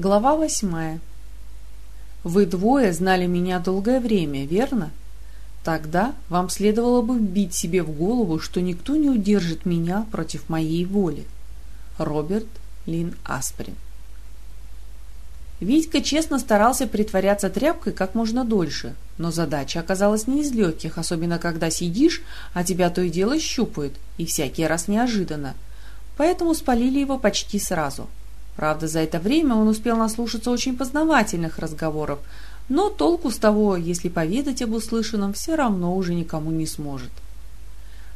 Глава восьмая. Вы двое знали меня долгое время, верно? Тогда вам следовало бы вбить себе в голову, что никто не удержит меня против моей воли. Роберт Лин Асприн. Витька честно старался притворяться тряпкой как можно дольше, но задача оказалась не из легких, особенно когда сидишь, а тебя то и дело щупают, и всякий раз неожиданно. Поэтому спалили его почти сразу. Правда, за это время он успел наслушаться очень познавательных разговоров, но толку с того, если поведать об услышанном, все равно уже никому не сможет.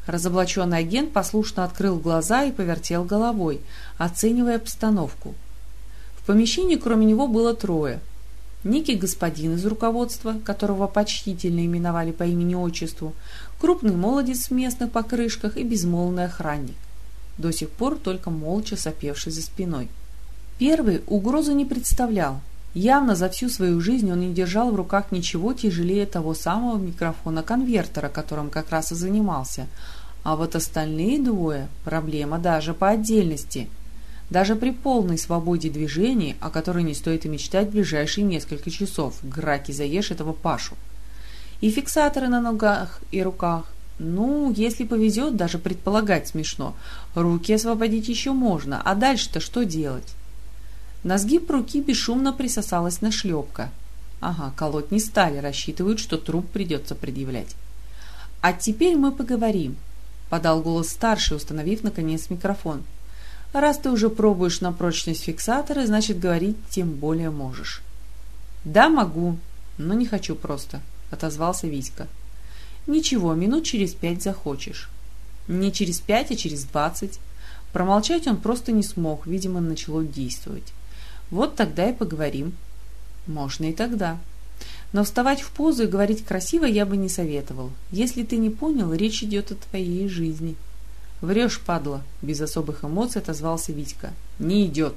Разоблаченный агент послушно открыл глаза и повертел головой, оценивая обстановку. В помещении кроме него было трое. Некий господин из руководства, которого почтительно именовали по имени-отчеству, крупный молодец в местных покрышках и безмолвный охранник, до сих пор только молча сопевший за спиной. Первый угрозы не представлял. Явно за всю свою жизнь он не держал в руках ничего тяжелее того самого микрофона-конвертера, которым как раз и занимался. А вот остальные двое – проблема даже по отдельности. Даже при полной свободе движений, о которой не стоит и мечтать в ближайшие несколько часов, граки заешь этого Пашу. И фиксаторы на ногах и руках. Ну, если повезет, даже предполагать смешно. Руки освободить еще можно, а дальше-то что делать? На сгиб руки бесшумно присосалась нашлепка. Ага, колоть не стали, рассчитывают, что труп придется предъявлять. «А теперь мы поговорим», — подал голос старший, установив, наконец, микрофон. «Раз ты уже пробуешь на прочность фиксатора, значит, говорить тем более можешь». «Да, могу, но не хочу просто», — отозвался Витька. «Ничего, минут через пять захочешь». «Не через пять, а через двадцать». Промолчать он просто не смог, видимо, начало действовать. Вот тогда и поговорим. Можно и тогда. Но вставать в позу и говорить красиво я бы не советовал. Если ты не понял, речь идет о твоей жизни. Врешь, падла, без особых эмоций отозвался Витька. Не идет.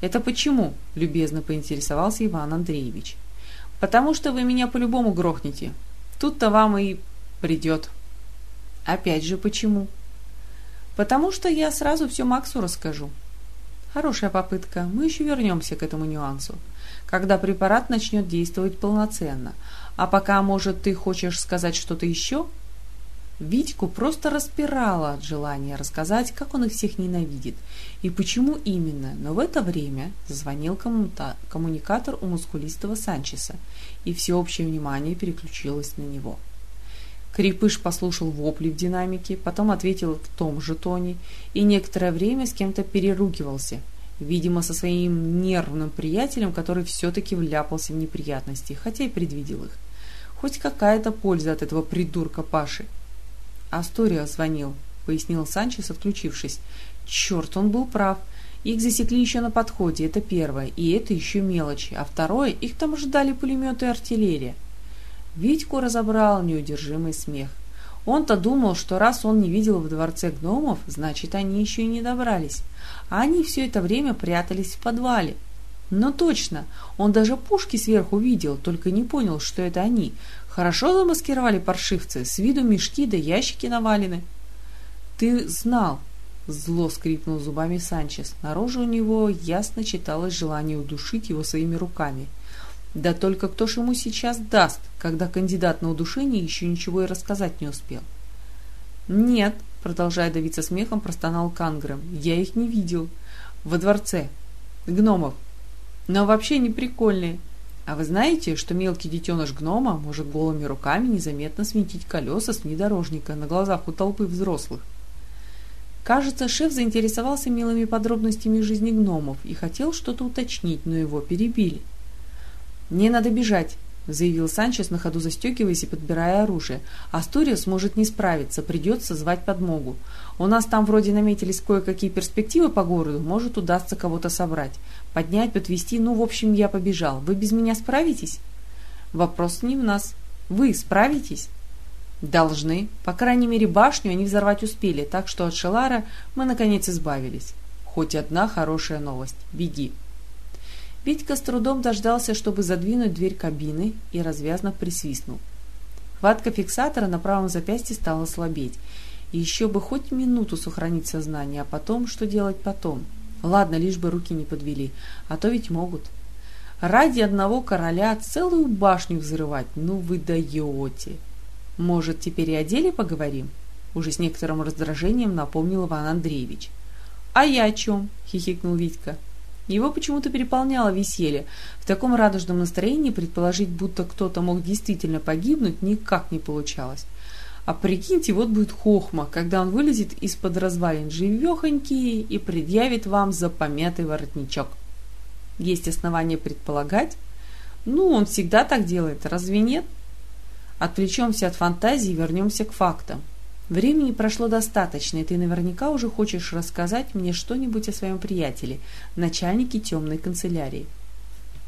Это почему? Любезно поинтересовался Иван Андреевич. Потому что вы меня по-любому грохнете. Тут-то вам и придет. Опять же, почему? Потому что я сразу все Максу расскажу. Хорошая попытка. Мы еще вернемся к этому нюансу, когда препарат начнет действовать полноценно. А пока, может, ты хочешь сказать что-то еще? Витьку просто распирало от желания рассказать, как он их всех ненавидит и почему именно, но в это время зазвонил коммуникатор у мускулистого Санчеса, и всеобщее внимание переключилось на него. Крепыш послушал вопли в динамике, потом ответил в том же тоне и некоторое время с кем-то переругивался, видимо, со своим нервным приятелем, который все-таки вляпался в неприятности, хотя и предвидел их. Хоть какая-то польза от этого придурка Паши. «Астория звонил», — пояснил Санчес, отключившись. «Черт, он был прав. Их засекли еще на подходе, это первое, и это еще мелочи, а второе, их там ждали пулеметы и артиллерия». Витьку разобрал неудержимый смех. Он-то думал, что раз он не видел в дворце гномов, значит, они еще и не добрались. А они все это время прятались в подвале. Но точно, он даже пушки сверху видел, только не понял, что это они. Хорошо замаскировали паршивцы, с виду мешки да ящики навалены. «Ты знал!» — зло скрипнул зубами Санчес. На роже у него ясно читалось желание удушить его своими руками — да только кто ж ему сейчас даст, когда кандидат на удушение еще ничего и рассказать не успел? Нет, продолжая давиться смехом, простонал Кангрем. Я их не видел. Во дворце. Гномов. Но вообще не прикольные. А вы знаете, что мелкий детеныш гнома может голыми руками незаметно свинтить колеса с внедорожника на глазах у толпы взрослых? Кажется, шеф заинтересовался милыми подробностями жизни гномов и хотел что-то уточнить, но его перебили. «Мне надо бежать», — заявил Санчес на ходу застегиваясь и подбирая оружие. «Астуриус может не справиться, придется звать подмогу. У нас там вроде наметились кое-какие перспективы по городу, может удастся кого-то собрать. Поднять, подвести, ну, в общем, я побежал. Вы без меня справитесь?» «Вопрос не в нас. Вы справитесь?» «Должны. По крайней мере, башню они взорвать успели, так что от Шелара мы, наконец, избавились. Хоть одна хорошая новость. Беги». Витька с трудом дождался, чтобы задвинуть дверь кабины, и развязно присвистнул. Хватка фиксатора на правом запястье стала слабеть. И еще бы хоть минуту сохранить сознание, а потом, что делать потом? Ладно, лишь бы руки не подвели, а то ведь могут. Ради одного короля целую башню взрывать, ну вы даете. Может, теперь и о деле поговорим? Уже с некоторым раздражением напомнил Иван Андреевич. А я о чем? хихикнул Витька. Его почему-то переполняло веселье. В таком радужном настроении предположить, будто кто-то мог действительно погибнуть, никак не получалось. А прикиньте, вот будет хохма, когда он вылезет из-под развалин живехонький и предъявит вам за помятый воротничок. Есть основания предполагать? Ну, он всегда так делает, разве нет? Отвлечемся от фантазии и вернемся к фактам. Времени прошло достаточно, и ты наверняка уже хочешь рассказать мне что-нибудь о своем приятеле, начальнике темной канцелярии.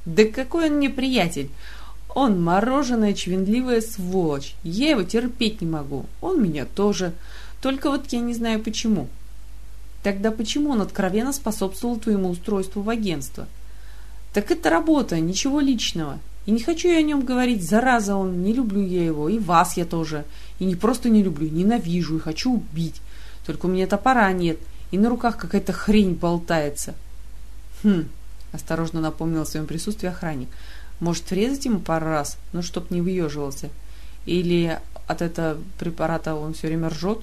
Да какой он мне приятель? Он мороженая, чвенливая сволочь. Я его терпеть не могу. Он меня тоже. Только вот я не знаю почему. Тогда почему он откровенно способствовал твоему устройству в агентство? Так это работа, ничего личного. И не хочу я о нем говорить, зараза он, не люблю я его, и вас я тоже. И не просто не люблю, ненавижу и хочу убить. Только у меня топора нет, и на руках какая-то хрень болтается. Хм, осторожно напомнил о своем присутствии охранник. Может, врезать ему пару раз, ну, чтоб не выеживался? Или от этого препарата он все время ржет?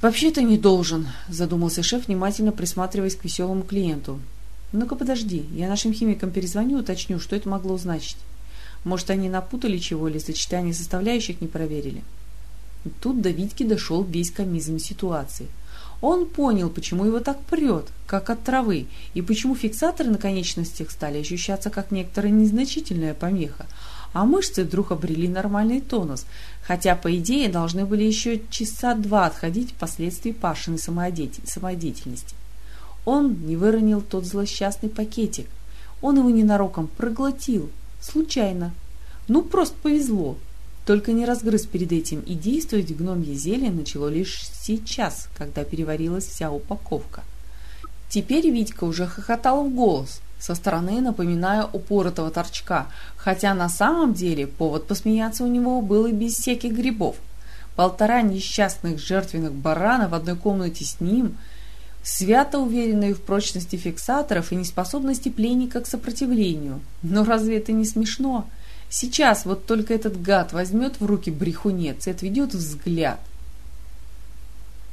«Вообще-то не должен», — задумался шеф, внимательно присматриваясь к веселому клиенту. «Ну-ка подожди, я нашим химикам перезвоню, уточню, что это могло значить. Может, они напутали чего или сочетание составляющих не проверили?» И тут до Витьки дошел весь комизм ситуации. Он понял, почему его так прет, как от травы, и почему фиксаторы на конечностях стали ощущаться как некоторая незначительная помеха, а мышцы вдруг обрели нормальный тонус, хотя, по идее, должны были еще часа два отходить впоследствии Пашиной самодеятельности. Он не выронил тот злосчастный пакетик. Он его ненароком проглотил. Случайно. Ну, просто повезло. Только не разгрыз перед этим, и действовать гномье зелье начало лишь сейчас, когда переварилась вся упаковка. Теперь Витька уже хохотал в голос, со стороны напоминая упоротого торчка, хотя на самом деле повод посмеяться у него был и без всяких грибов. Полтора несчастных жертвенных барана в одной комнате с ним – свято уверенные в прочности фиксаторов и неспособности пленника к сопротивлению. Но разве это не смешно? Сейчас вот только этот гад возьмет в руки брехунец и отведет взгляд.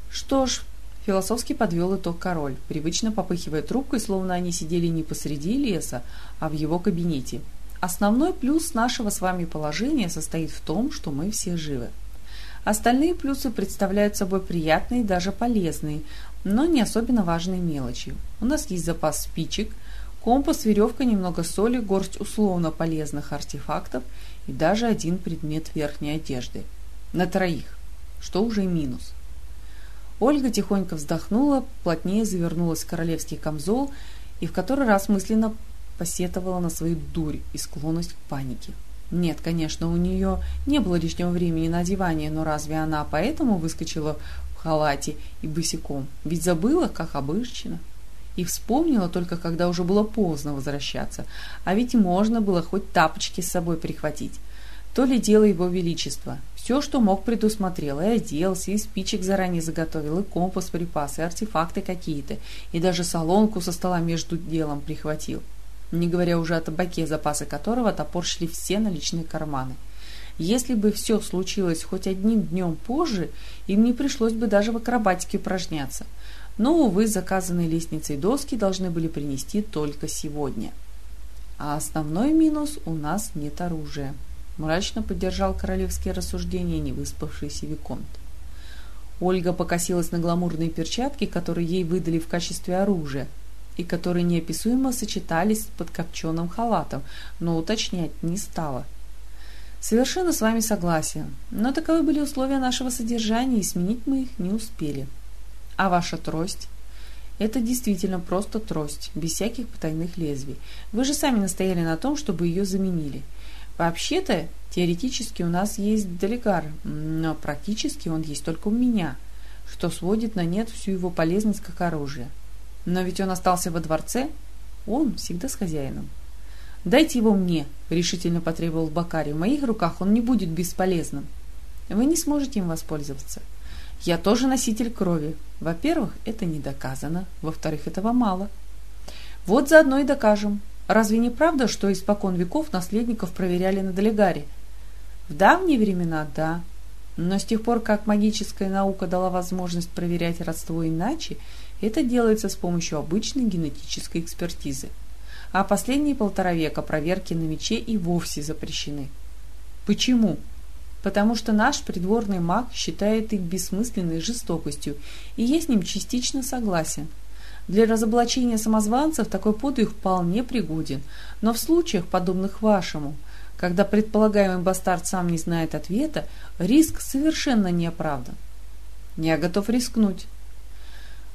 Что ж, философски подвел итог король, привычно попыхивая трубкой, словно они сидели не посреди леса, а в его кабинете. Основной плюс нашего с вами положения состоит в том, что мы все живы. Остальные плюсы представляют собой приятные даже полезные, но не особенно важные мелочи. У нас есть запас спичек, компас, веревка, немного соли, горсть условно полезных артефактов и даже один предмет верхней одежды. На троих, что уже минус. Ольга тихонько вздохнула, плотнее завернулась в королевский камзол и в который раз мысленно посетовала на свою дурь и склонность к панике. Нет, конечно, у нее не было лишнего времени на одевание, но разве она поэтому выскочила халате и босиком, ведь забыла, как обычно. И вспомнила только, когда уже было поздно возвращаться, а ведь можно было хоть тапочки с собой прихватить. То ли дело его величества. Все, что мог, предусмотрел, и оделся, и спичек заранее заготовил, и компас, припасы, артефакты какие-то, и даже солонку со стола между делом прихватил. Не говоря уже о табаке, запасы которого топорщили все наличные карманы. Если бы все случилось хоть одним днем позже, им не пришлось бы даже в акробатике упражняться. Но, увы, заказанные лестницей доски должны были принести только сегодня. А основной минус – у нас нет оружия. Мрачно поддержал королевские рассуждения невыспавшийся Виконт. Ольга покосилась на гламурные перчатки, которые ей выдали в качестве оружия, и которые неописуемо сочетались с подкопченным халатом, но уточнять не стала – Совершенно с вами согласен, но таковы были условия нашего содержания, и сменить мы их не успели. А ваша трость? Это действительно просто трость, без всяких потайных лезвий. Вы же сами настояли на том, чтобы ее заменили. Вообще-то, теоретически у нас есть Делегар, но практически он есть только у меня, что сводит на нет всю его полезность как оружие. Но ведь он остался во дворце, он всегда с хозяином. «Дайте его мне», — решительно потребовал Бакари. «В моих руках он не будет бесполезным. Вы не сможете им воспользоваться. Я тоже носитель крови. Во-первых, это не доказано. Во-вторых, этого мало. Вот заодно и докажем. Разве не правда, что испокон веков наследников проверяли на Долегаре? В давние времена – да. Но с тех пор, как магическая наука дала возможность проверять родство иначе, это делается с помощью обычной генетической экспертизы. А последние полтора века проверки на мече и вовсе запрещены. Почему? Потому что наш придворный маг считает их бессмысленной жестокостью, и я с ним частично согласен – для разоблачения самозванцев такой подвиг вполне пригоден, но в случаях, подобных вашему, когда предполагаемый бастард сам не знает ответа, риск совершенно не оправдан. Я готов рискнуть.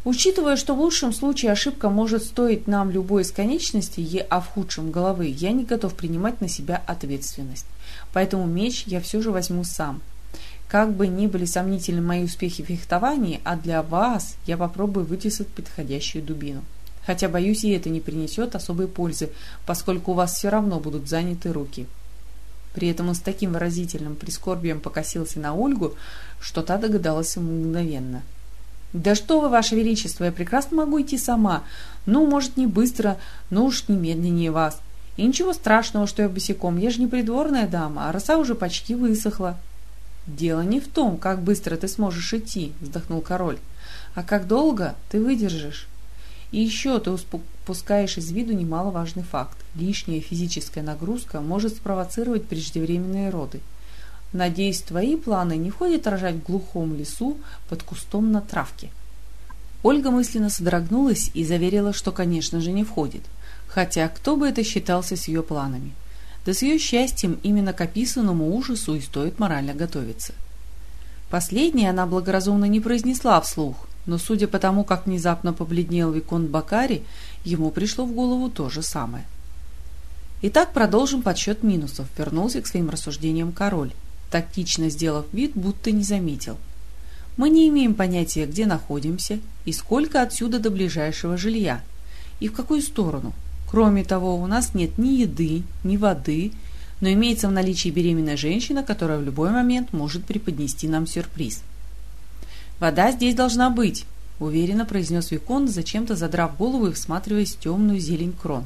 Учитывая, что в лучшем случае ошибка может стоить нам любой из конечностей, а в худшем головы, я не готов принимать на себя ответственность. Поэтому меч я все же возьму сам – как бы ни были сомнительны мои успехи в фехтовании, а для вас я попробую вытесать подходящую дубину. Хотя, боюсь, и это не принесет особой пользы, поскольку у вас все равно будут заняты руки. При этом он с таким выразительным прискорбием покосился на Ольгу, что та догадалась мгновенно. «Да что вы, ваше величество, я прекрасно могу идти сама. Ну, может, не быстро, но уж не медленнее вас. И ничего страшного, что я босиком, я же не придворная дама, а роса уже почти высохла». «Дело не в том, как быстро ты сможешь идти», — вздохнул король, — «а как долго ты выдержишь. И еще ты упускаешь из виду немаловажный факт. Лишняя физическая нагрузка может спровоцировать преждевременные роды. Надеюсь, твои планы не входят рожать в глухом лесу под кустом на травке». Ольга мысленно содрогнулась и заверила, что, конечно же, не входит. Хотя кто бы это считался с ее планами. Да с ее счастьем именно к описанному ужасу и стоит морально готовиться. Последнее она благоразумно не произнесла вслух, но судя по тому, как внезапно побледнел Виконт Бакари, ему пришло в голову то же самое. Итак, продолжим подсчет минусов, вернулся к своим рассуждениям король, тактично сделав вид, будто не заметил. Мы не имеем понятия, где находимся и сколько отсюда до ближайшего жилья, и в какую сторону – Кроме того, у нас нет ни еды, ни воды, но имеется в наличии беременная женщина, которая в любой момент может преподнести нам сюрприз. «Вода здесь должна быть», — уверенно произнес Викон, зачем-то задрав голову и всматриваясь в темную зелень крон.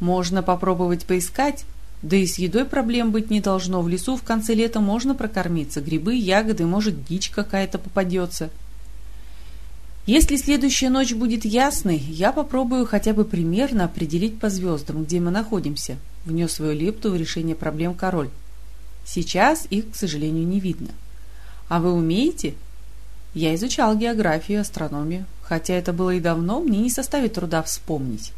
«Можно попробовать поискать, да и с едой проблем быть не должно. В лесу в конце лета можно прокормиться. Грибы, ягоды, может, дичь какая-то попадется». Если следующая ночь будет ясной, я попробую хотя бы примерно определить по звездам, где мы находимся, внес свою лепту в решение проблем король. Сейчас их, к сожалению, не видно. А вы умеете? Я изучал географию, астрономию, хотя это было и давно, мне не составит труда вспомнить.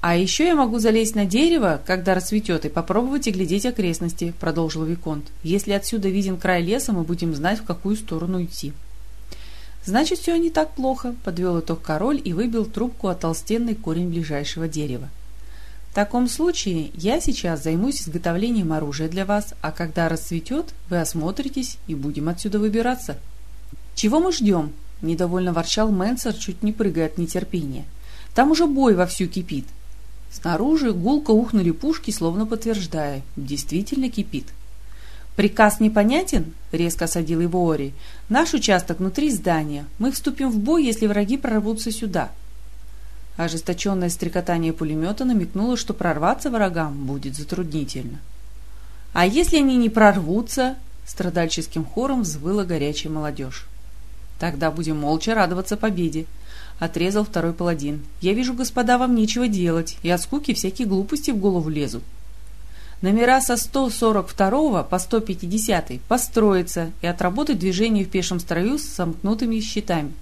А еще я могу залезть на дерево, когда расцветет, и попробовать оглядеть окрестности, продолжил Виконт. Если отсюда виден край леса, мы будем знать, в какую сторону идти. «Значит, все не так плохо», — подвел итог король и выбил трубку от толстенный корень ближайшего дерева. «В таком случае я сейчас займусь изготовлением оружия для вас, а когда расцветет, вы осмотритесь и будем отсюда выбираться». «Чего мы ждем?» — недовольно ворчал Мэнсер, чуть не прыгая от нетерпения. «Там уже бой вовсю кипит». Снаружи гулко ухнули пушки, словно подтверждая, действительно кипит. «Приказ непонятен?» — резко осадил его Ори. «Наш участок внутри здания. Мы вступим в бой, если враги прорвутся сюда». Ожесточенное стрекотание пулемета намекнуло, что прорваться врагам будет затруднительно. «А если они не прорвутся?» — страдальческим хором взвыла горячая молодежь. «Тогда будем молча радоваться победе», — отрезал второй паладин. «Я вижу, господа, вам нечего делать, и от скуки всякие глупости в голову лезут. Номера со 142 по 150 построиться и отработать движение в пешем строю с сомкнутыми щитами.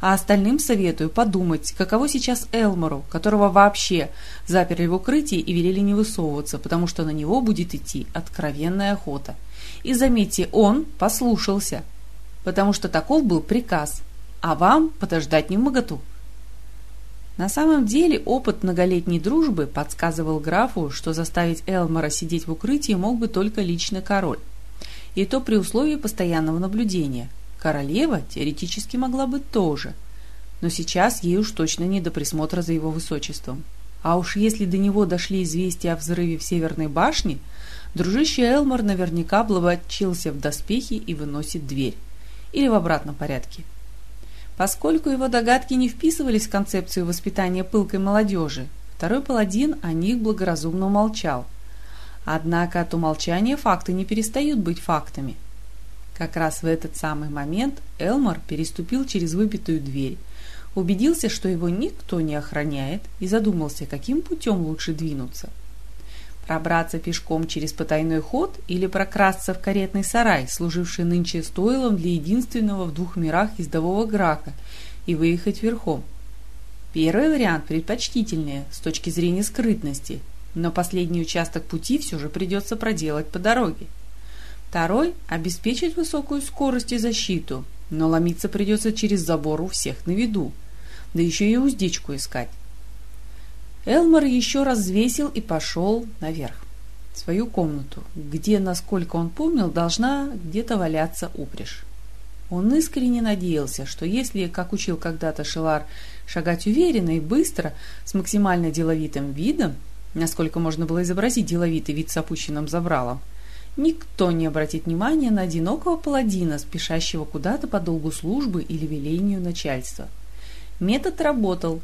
А остальным советую подумать, каково сейчас Элмору, которого вообще заперли в укрытии и велели не высовываться, потому что на него будет идти откровенная охота. И заметьте, он послушался, потому что таков был приказ, а вам подождать не в моготу. На самом деле опыт многолетней дружбы подсказывал графу, что заставить Элмора сидеть в укрытии мог бы только лично король. И то при условии постоянного наблюдения. Королева теоретически могла быть тоже. Но сейчас ей уж точно не до присмотра за его высочеством. А уж если до него дошли известия о взрыве в Северной башне, дружище Элмор наверняка облачился в доспехи и выносит дверь. или в обратном порядке. Поскольку его догадки не вписывались в концепцию воспитания пылкой молодежи, второй паладин о них благоразумно умолчал. Однако от умолчания факты не перестают быть фактами. Как раз в этот самый момент Элмор переступил через выбитую дверь, убедился, что его никто не охраняет, и задумался, каким путем лучше двинуться. Пробраться пешком через потайной ход или прокрасться в каретный сарай, служивший нынче стойлом для единственного в двух мирах ездового грака, и выехать верхом. Первый вариант предпочтительнее с точки зрения скрытности, но последний участок пути все же придется проделать по дороге. Второй – обеспечить высокую скорость и защиту, но ломиться придется через забор у всех на виду – да еще и уздечку искать. Элмор еще раз взвесил и пошел наверх, в свою комнату, где, насколько он помнил, должна где-то валяться упряжь. Он искренне надеялся, что если, как учил когда-то Шелар, шагать уверенно и быстро, с максимально деловитым видом, насколько можно было изобразить деловитый вид с опущенным забралом, никто не обратит внимания на одинокого паладина, спешащего куда-то по долгу службы или велению начальства. Метод работал.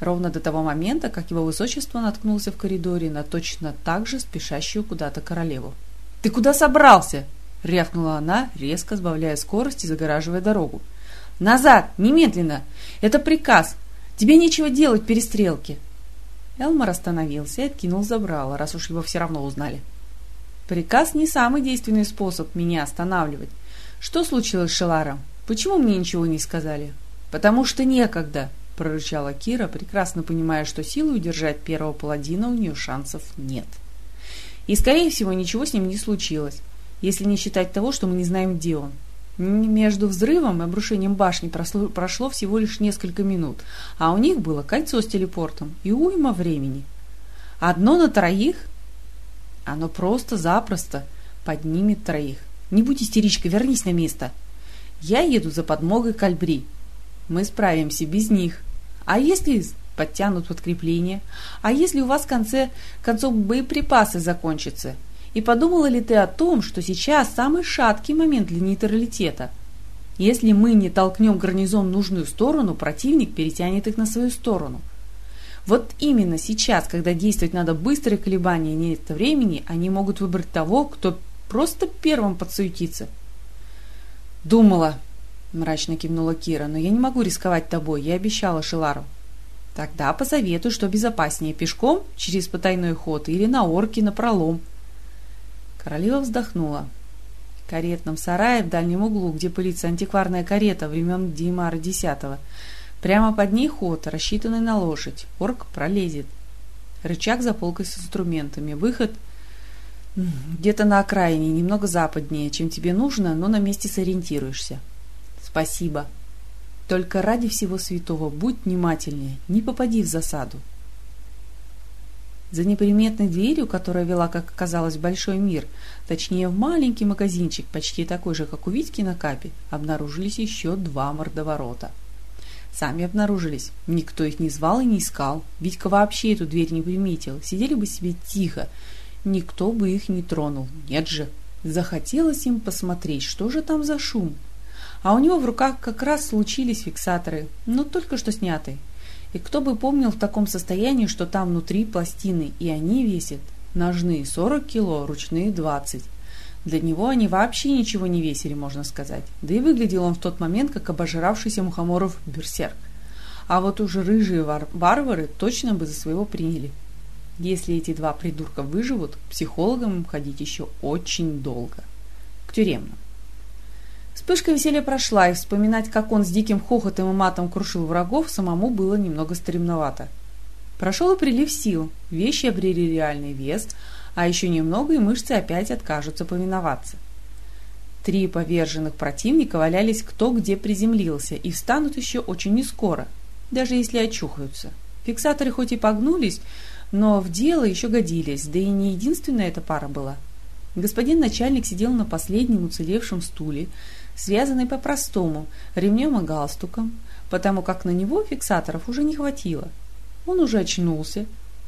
Ровно до того момента, как его высочество наткнулся в коридоре на точно так же спешащую куда-то королеву. «Ты куда собрался?» — рявкнула она, резко сбавляя скорость и загораживая дорогу. «Назад! Немедленно! Это приказ! Тебе нечего делать в перестрелке!» Элмар остановился и откинул забрало, раз уж его все равно узнали. «Приказ не самый действенный способ меня останавливать. Что случилось с Шеларом? Почему мне ничего не сказали? «Потому что некогда», — прорычала Кира, прекрасно понимая, что силы удержать первого паладина у нее шансов нет. И, скорее всего, ничего с ним не случилось, если не считать того, что мы не знаем, где он. Между взрывом и обрушением башни прошло, прошло всего лишь несколько минут, а у них было кольцо с телепортом и уйма времени. Одно на троих? Оно просто-запросто поднимет троих. Не будь истеричкой, вернись на место. Я еду за подмогой Кальбри. Мы справимся без них. А если подтянут подкрепление? А если у вас в конце концов боеприпасы закончатся? И подумала ли ты о том, что сейчас самый шаткий момент для нейтралитета? Если мы не толкнем гарнизон в нужную сторону, противник перетянет их на свою сторону. Вот именно сейчас, когда действовать надо колебание и нет времени, они могут выбрать того, кто просто первым подсуетится. Думала, мрачно кивнула Кира, но я не могу рисковать тобой, я обещала Шилару. Тогда посоветую, что безопаснее пешком через потайной ход или на орке на пролом. Королева вздохнула. В каретном сарае в дальнем углу, где пылится антикварная карета времен Димара X. Прямо под ней ход, рассчитанный на лошадь. Орк пролезет. Рычаг за полкой с инструментами. Выход где-то на окраине, немного западнее, чем тебе нужно, но на месте сориентируешься. Спасибо. Только ради всего святого будь внимательнее, не попади в засаду. За неприметной дверью, которая вела, как оказалось, в большой мир, точнее в маленький магазинчик, почти такой же, как у Витьки на капе, обнаружились еще два мордоворота. Сами обнаружились. Никто их не звал и не искал. Витька вообще эту дверь не приметил. Сидели бы себе тихо. Никто бы их не тронул. Нет же. Захотелось им посмотреть, что же там за шум а у него в руках как раз случились фиксаторы, но только что снятые. И кто бы помнил в таком состоянии, что там внутри пластины, и они весят ножные 40 кило, ручные 20. Для него они вообще ничего не весили, можно сказать. Да и выглядел он в тот момент, как обожравшийся мухоморов берсерк. А вот уже рыжие вар варвары точно бы за своего приняли. Если эти два придурка выживут, психологам ходить еще очень долго. К тюремным. Вспышка веселья прошла, и вспоминать, как он с диким хохотом и матом крушил врагов, самому было немного стремновато. Прошел и прилив сил, вещи обрели реальный вес, а еще немного, и мышцы опять откажутся повиноваться. Три поверженных противника валялись кто где приземлился и встанут еще очень нескоро, даже если очухаются. Фиксаторы хоть и погнулись, но в дело еще годились, да и не единственная эта пара была. Господин начальник сидел на последнем уцелевшем стуле, связанный по-простому, ремнем и галстуком, потому как на него фиксаторов уже не хватило. Он уже очнулся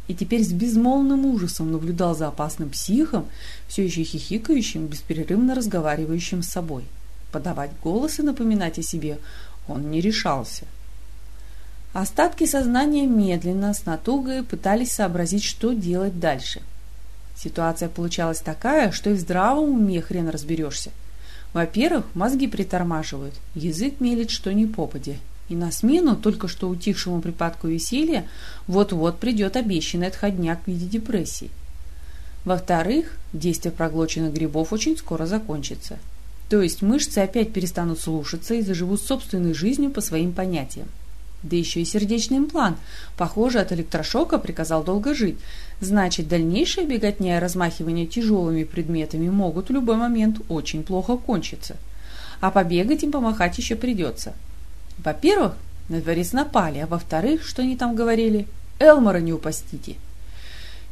и теперь с безмолвным ужасом наблюдал за опасным психом, все еще хихикающим, бесперерывно разговаривающим с собой. подавать голос и напоминать о себе он не решался. Остатки сознания медленно, с натугой пытались сообразить, что делать дальше. Ситуация получалась такая, что и в здравом уме хрен разберешься. Во-первых, мозги притормаживают, язык мелет что ни попади. И на смену только что утихшему припадку веселья вот-вот придет обещанный отходняк в виде депрессии. Во-вторых, действие проглоченных грибов очень скоро закончится. То есть мышцы опять перестанут слушаться и заживут собственной жизнью по своим понятиям. Да еще и сердечный имплант, похоже, от электрошока приказал долго жить. Значит, дальнейшее беготня и размахивание тяжелыми предметами могут в любой момент очень плохо кончиться. А побегать им помахать еще придется. Во-первых, на дворец напали, а во-вторых, что они там говорили? Элмора не упастите.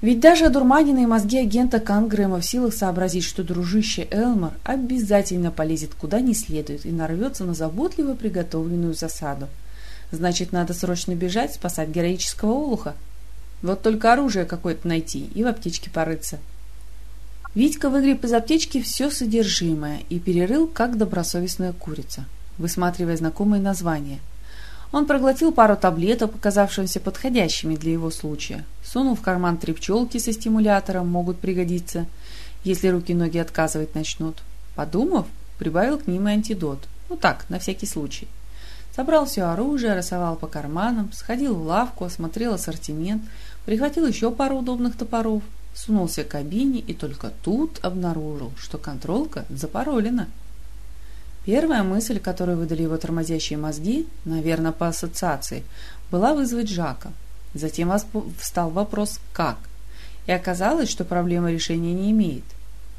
Ведь даже одурманенные мозги агента Кангрэма в силах сообразить, что дружище Элмор обязательно полезет куда не следует и нарвется на заботливо приготовленную засаду. Значит, надо срочно бежать, спасать героического олуха. Вот только оружие какое-то найти и в аптечке порыться. Витька выгреб из аптечки все содержимое и перерыл, как добросовестная курица, высматривая знакомые названия – он проглотил пару таблеток, показавшихся подходящими для его случая. Сунул в карман три пчелки со стимулятором, могут пригодиться, если руки-ноги отказывать начнут. Подумав, прибавил к ним и антидот. Ну так, на всякий случай. Собрал все оружие, рассовал по карманам, сходил в лавку, осмотрел ассортимент, прихватил еще пару удобных топоров, сунулся к кабине и только тут обнаружил, что контролка запаролена. Первая мысль, которую выдали его тормозящие мозги, наверное, по ассоциации, была вызвать Жака. Затем встал вопрос «как?». И оказалось, что проблема решения не имеет.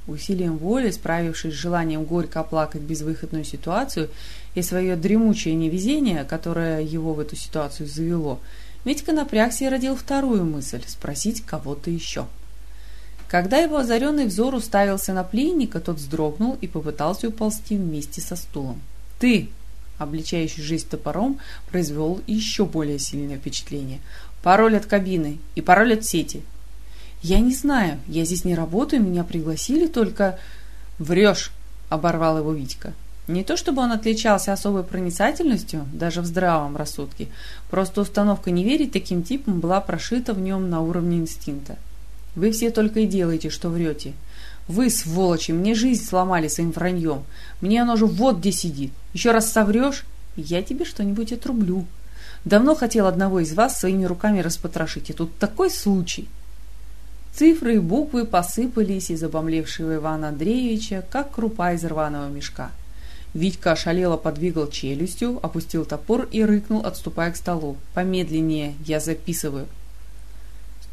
Усилием воли, справившись с желанием горько оплакать безвыходную ситуацию и свое дремучее невезение, которое его в эту ситуацию завело, Митька напрягся и родил вторую мысль – спросить кого-то еще. Когда его озаренный взор уставился на пленника, тот вздрогнул и попытался уползти вместе со стулом. «Ты!» обличающий жизнь топором, произвел еще более сильное впечатление. «Пароль от кабины и пароль от сети». «Я не знаю, я здесь не работаю, меня пригласили, только...» «Врешь!» — оборвал его Витька. Не то чтобы он отличался особой проницательностью, даже в здравом рассудке, просто установка не верить таким типам была прошита в нем на уровне инстинкта. Вы все только и делаете, что врете. Вы, сволочи, мне жизнь сломали своим враньем. Мне оно же вот где сидит. Еще раз соврешь, я тебе что-нибудь отрублю. Давно хотел одного из вас своими руками распотрошить, и тут такой случай. Цифры и буквы посыпались из обомлевшего Ивана Андреевича, как крупа из рваного мешка. Витька ошалело подвигал челюстью, опустил топор и рыкнул, отступая к столу. «Помедленнее, я записываю»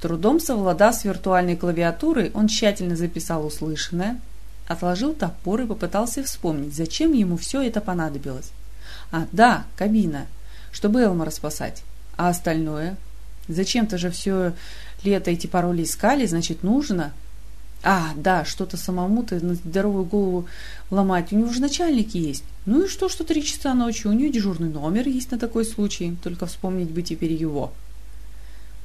трудом совладав с виртуальной клавиатурой, он тщательно записал услышанное, отложил топор и попытался вспомнить, зачем ему все это понадобилось. А, да, кабина, чтобы Элмора спасать. А остальное? Зачем-то же все лето эти пароли искали, значит, нужно. А, да, что-то самому-то на здоровую голову ломать. У него же начальник есть. Ну и что, что три часа ночи? У нее дежурный номер есть на такой случай. Только вспомнить бы теперь его.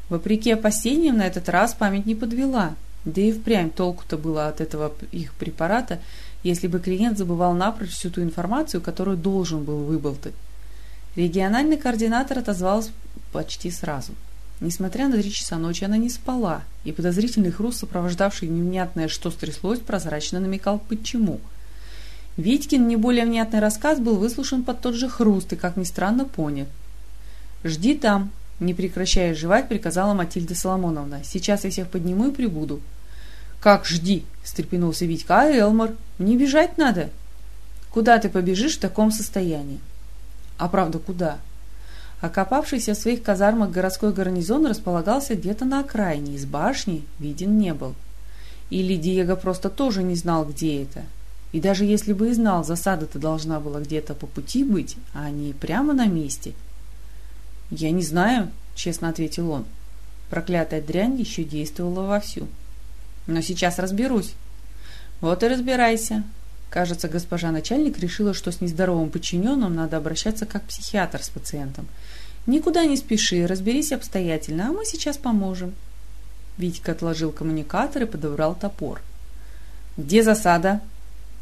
Вопреки опасениям, на этот раз память не подвела. Да и впрямь толку-то было от этого их препарата, если бы клиент забывал напрочь всю ту информацию, которую должен был выболтать. Региональный координатор отозвался почти сразу. Несмотря на три часа ночи, она не спала, и подозрительный хруст, сопровождавший невнятное «что стряслось», прозрачно намекал «почему». Витькин не более внятный рассказ был выслушан под тот же хруст и, как ни странно, понят. «Жди там», не прекращая жевать, приказала Матильда Соломоновна. «Сейчас я всех подниму и прибуду». «Как жди?» – встрепенулся Витька. «А Элмар? Не бежать надо?» «Куда ты побежишь в таком состоянии?» «А правда, куда?» Окопавшийся в своих казармах городской гарнизон располагался где-то на окраине, из башни виден не был. Или Диего просто тоже не знал, где это. И даже если бы и знал, засада-то должна была где-то по пути быть, а не прямо на месте – «Я не знаю», — честно ответил он. Проклятая дрянь еще действовала вовсю. «Но сейчас разберусь». «Вот и разбирайся». Кажется, госпожа начальник решила, что с нездоровым подчиненным надо обращаться как психиатр с пациентом. «Никуда не спеши, разберись обстоятельно, а мы сейчас поможем». Витька отложил коммуникатор и подобрал топор. «Где засада?»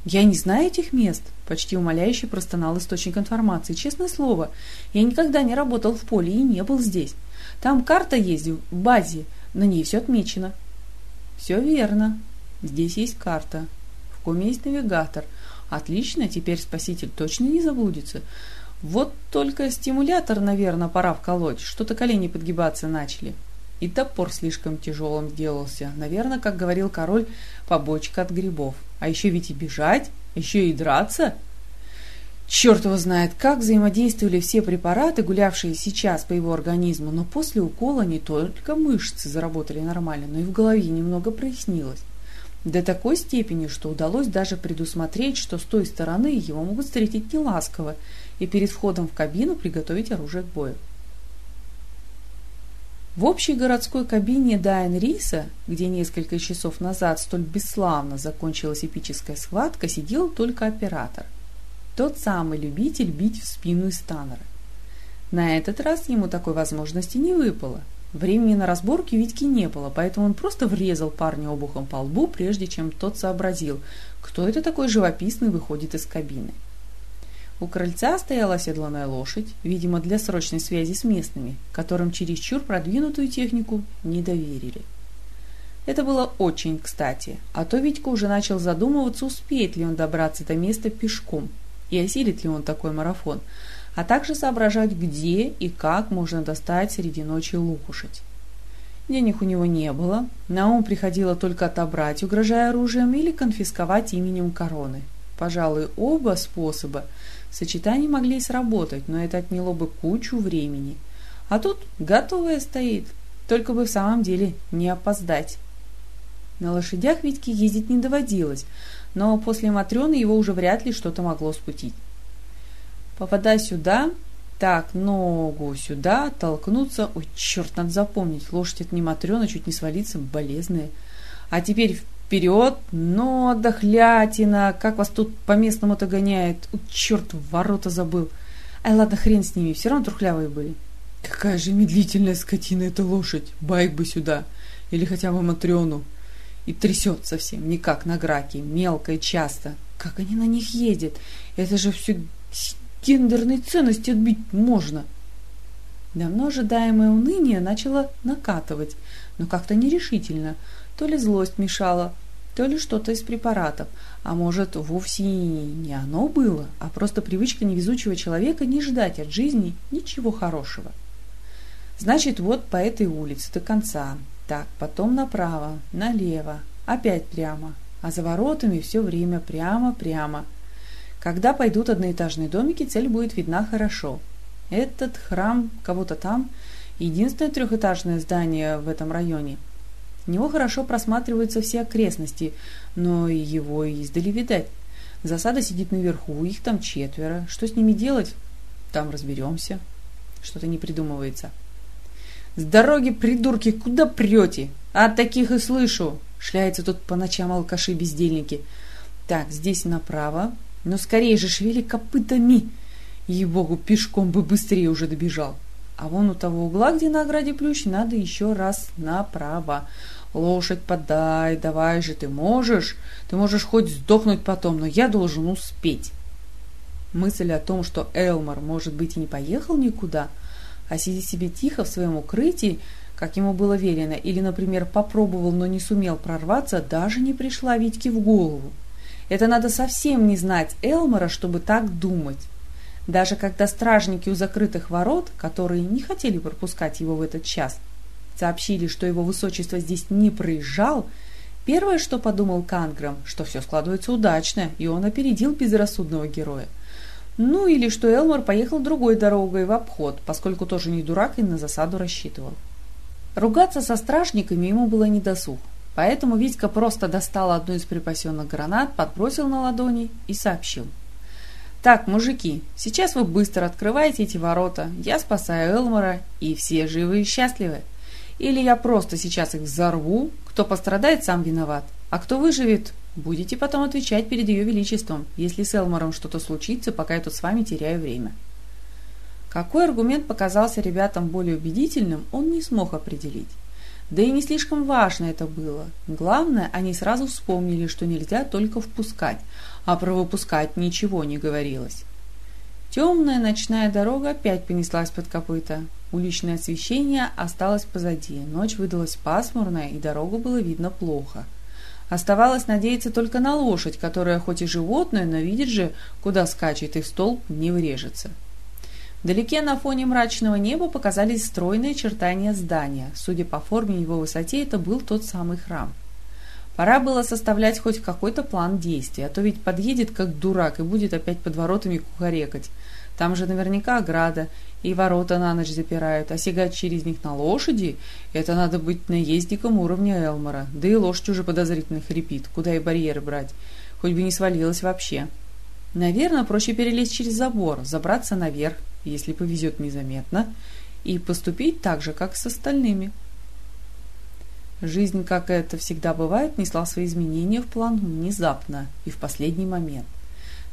«Я не знаю этих мест», — почти умоляюще простонал источник информации. «Честное слово, я никогда не работал в поле и не был здесь. Там карта есть в базе, на ней все отмечено». «Все верно. Здесь есть карта. В коме есть навигатор. Отлично, теперь спаситель точно не заблудится. Вот только стимулятор, наверное, пора вколоть. Что-то колени подгибаться начали». И топор слишком тяжелым сделался. Наверное, как говорил король, побочка от грибов. А еще ведь и бежать, еще и драться. Черт его знает, как взаимодействовали все препараты, гулявшие сейчас по его организму, но после укола не только мышцы заработали нормально, но и в голове немного прояснилось. До такой степени, что удалось даже предусмотреть, что с той стороны его могут встретить неласково и перед входом в кабину приготовить оружие к бою. В общей городской кабине Дайн Риса, где несколько часов назад столь бесславно закончилась эпическая схватка, сидел только оператор. Тот самый любитель бить в спину из Таннера. На этот раз ему такой возможности не выпало. Времени на разборки Витьки не было, поэтому он просто врезал парня обухом по лбу, прежде чем тот сообразил, кто это такой живописный выходит из кабины. У крыльца стояла оседланная лошадь, видимо, для срочной связи с местными, которым чересчур продвинутую технику не доверили. Это было очень кстати, а то Витька уже начал задумываться, успеет ли он добраться до места пешком и осилит ли он такой марафон, а также соображать, где и как можно достать среди ночи лошадь. Денег у него не было, на ум приходило только отобрать, угрожая оружием, или конфисковать именем короны. Пожалуй, оба способа – Сочетания могли сработать, но это отняло бы кучу времени. А тут готовая стоит, только бы в самом деле не опоздать. На лошадях Витьке ездить не доводилось, но после Матрены его уже вряд ли что-то могло спутить. Попадая сюда, так, ногу сюда, толкнуться, ой, черт, надо запомнить, лошадь это не Матрена, чуть не свалиться, болезные. А теперь вперед, но дохлятина, как вас тут по-местному-то гоняет. О, черт, ворота забыл. Ай, ладно, хрен с ними, все равно трухлявые были. Какая же медлительная скотина эта лошадь, байк бы сюда, или хотя бы Матрёну. И трясет совсем, не как на граке, мелко и часто. Как они на них ездят? Это же все гендерные ценности отбить можно. Давно ожидаемое уныние начало накатывать, но как-то нерешительно – то ли злость мешала, то ли что-то из препаратов, а может, вовсе не оно было, а просто привычка невезучего человека не ждать от жизни ничего хорошего. Значит, вот по этой улице до конца. Так, потом направо, налево, опять прямо, а за воротами все время прямо-прямо. Когда пойдут одноэтажные домики, цель будет видна хорошо. Этот храм кого-то там – единственное трехэтажное здание в этом районе – него хорошо просматриваются все окрестности, но и его издали видать. Засада сидит наверху, их там четверо. Что с ними делать? Там разберемся. Что-то не придумывается. «С дороги, придурки, куда прете? От таких и слышу!» Шляются тут по ночам алкаши-бездельники. «Так, здесь направо. Но скорее же шевели копытами!» Ей-богу, пешком бы быстрее уже добежал. А вон у того угла, где на ограде плющ, надо еще раз направо. Лошадь подай, давай же, ты можешь. Ты можешь хоть сдохнуть потом, но я должен успеть. Мысль о том, что Элмор, может быть, и не поехал никуда, а сидит себе тихо в своем укрытии, как ему было велено, или, например, попробовал, но не сумел прорваться, даже не пришла Витьке в голову. Это надо совсем не знать Элмора, чтобы так думать. Даже когда стражники у закрытых ворот, которые не хотели пропускать его в этот час, сообщили, что его высочество здесь не проезжал, первое, что подумал Канграм, что все складывается удачно, и он опередил безрассудного героя. Ну или что Элмор поехал другой дорогой в обход, поскольку тоже не дурак и на засаду рассчитывал. Ругаться со стражниками ему было недосуг, поэтому Витька просто достал одну из припасенных гранат, подбросил на ладони и сообщил. «Так, мужики, сейчас вы быстро открываете эти ворота, я спасаю Элмора, и все живы и счастливы. Или я просто сейчас их взорву, кто пострадает, сам виноват, а кто выживет, будете потом отвечать перед ее величеством, если с Элмором что-то случится, пока я тут с вами теряю время. Какой аргумент показался ребятам более убедительным, он не смог определить. Да и не слишком важно это было. Главное, они сразу вспомнили, что нельзя только впускать, а про выпускать ничего не говорилось. Темная ночная дорога опять понеслась под копыта. Уличное освещение осталось позади, ночь выдалась пасмурная, и дорогу было видно плохо. Оставалось надеяться только на лошадь, которая хоть и животное, но видит же, куда скачет и в столб не врежется. Вдалеке на фоне мрачного неба показались стройные очертания здания. Судя по форме и его высоте, это был тот самый храм. Пора было составлять хоть какой-то план действий, а то ведь подъедет как дурак и будет опять под воротами кукарекать. Там же наверняка ограда, и ворота на ночь запирают, а сигать через них на лошади — это надо быть наездником уровня Элмора. Да и лошадь уже подозрительно хрипит, куда и барьеры брать, хоть бы не свалилась вообще. Наверное, проще перелезть через забор, забраться наверх, если повезет незаметно, и поступить так же, как с остальными. Жизнь, как это всегда бывает, несла свои изменения в план внезапно и в последний момент.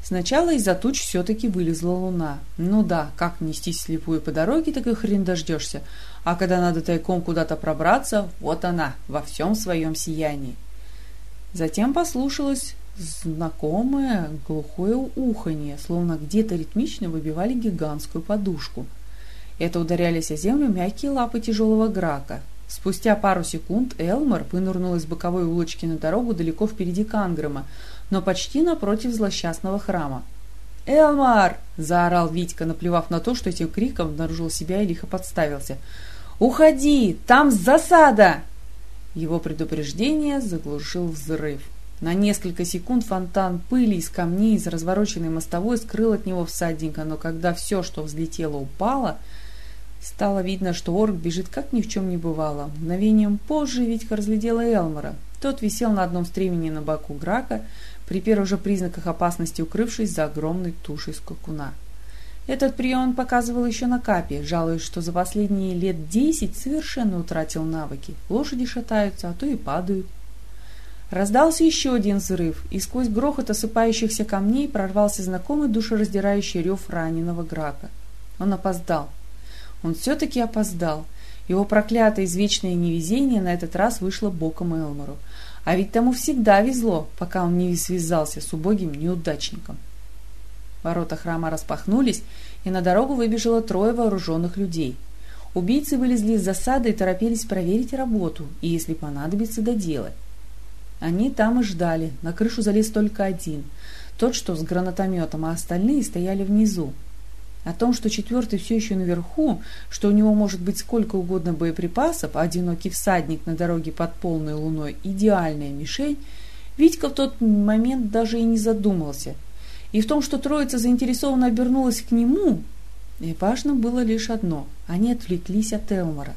Сначала из-за туч все-таки вылезла луна. Ну да, как нестись слепую по дороге, так и хрен дождешься. А когда надо тайком куда-то пробраться, вот она, во всем своем сиянии. Затем послушалось знакомое глухое уханье, словно где-то ритмично выбивали гигантскую подушку. Это ударялись о землю мягкие лапы тяжелого грака. Спустя пару секунд Элмор вынырнул из боковой улочки на дорогу далеко впереди Канграма, но почти напротив злосчастного храма. «Элмар!» – заорал Витька, наплевав на то, что этим криком обнаружил себя и лихо подставился. «Уходи! Там засада!» Его предупреждение заглушил взрыв. На несколько секунд фонтан пыли из камней из развороченной мостовой скрыл от него всадника, но когда все, что взлетело, упало, стало видно, что орк бежит как ни в чем не бывало. Мгновением позже Витька разглядела Элмора. Тот висел на одном стремени на боку Грака, при первых же признаках опасности укрывшись за огромной тушей скакуна. Этот прием он показывал еще на капе, жалуясь, что за последние лет десять совершенно утратил навыки. Лошади шатаются, а то и падают. Раздался еще один взрыв, и сквозь грохот осыпающихся камней прорвался знакомый душераздирающий рев раненого Грака. Он опоздал. Он все-таки опоздал. Его проклятое извечное невезение на этот раз вышло боком Элмору. А ведь тому всегда везло, пока он не связался с убогим неудачником. Ворота храма распахнулись, и на дорогу выбежало трое вооруженных людей. Убийцы вылезли из засады и торопились проверить работу, и, если понадобится, доделать. Они там и ждали, на крышу залез только один, тот, что с гранатометом, а остальные стояли внизу. О том, что четвертый все еще наверху, что у него может быть сколько угодно боеприпасов, а одинокий всадник на дороге под полной луной – идеальная мишень, Витька в тот момент даже и не задумался. И в том, что троица заинтересованно обернулась к нему, важно было лишь одно – они отвлеклись от Элмора.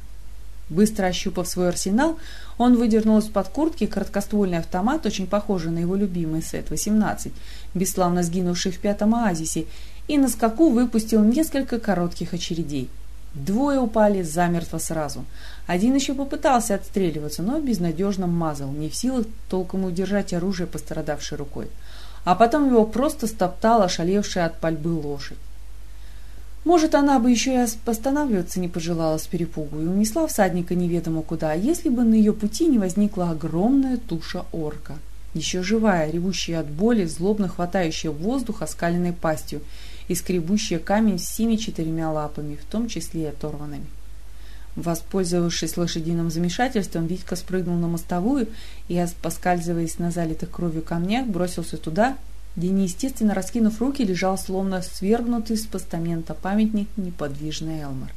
Быстро ощупав свой арсенал, он выдернул из-под куртки короткоствольный автомат, очень похожий на его любимый Сет-18, бесславно сгинувший в пятом оазисе, и на скаку выпустил несколько коротких очередей. Двое упали замертво сразу. Один еще попытался отстреливаться, но безнадежно мазал, не в силах толком удержать оружие пострадавшей рукой. А потом его просто стоптала ошалевшая от пальбы лошадь. Может, она бы еще и останавливаться не пожелала с перепугу и унесла всадника неведомо куда, если бы на ее пути не возникла огромная туша орка. Еще живая, ревущая от боли, злобно хватающая воздух оскаленной пастью и скребущая камень всеми четырьмя лапами, в том числе и оторванными. Воспользовавшись лошадиным замешательством, Витька спрыгнул на мостовую и, поскальзываясь на залитых кровью камнях, бросился туда, где, неестественно раскинув руки, лежал словно свергнутый с постамента памятник неподвижный Элмор.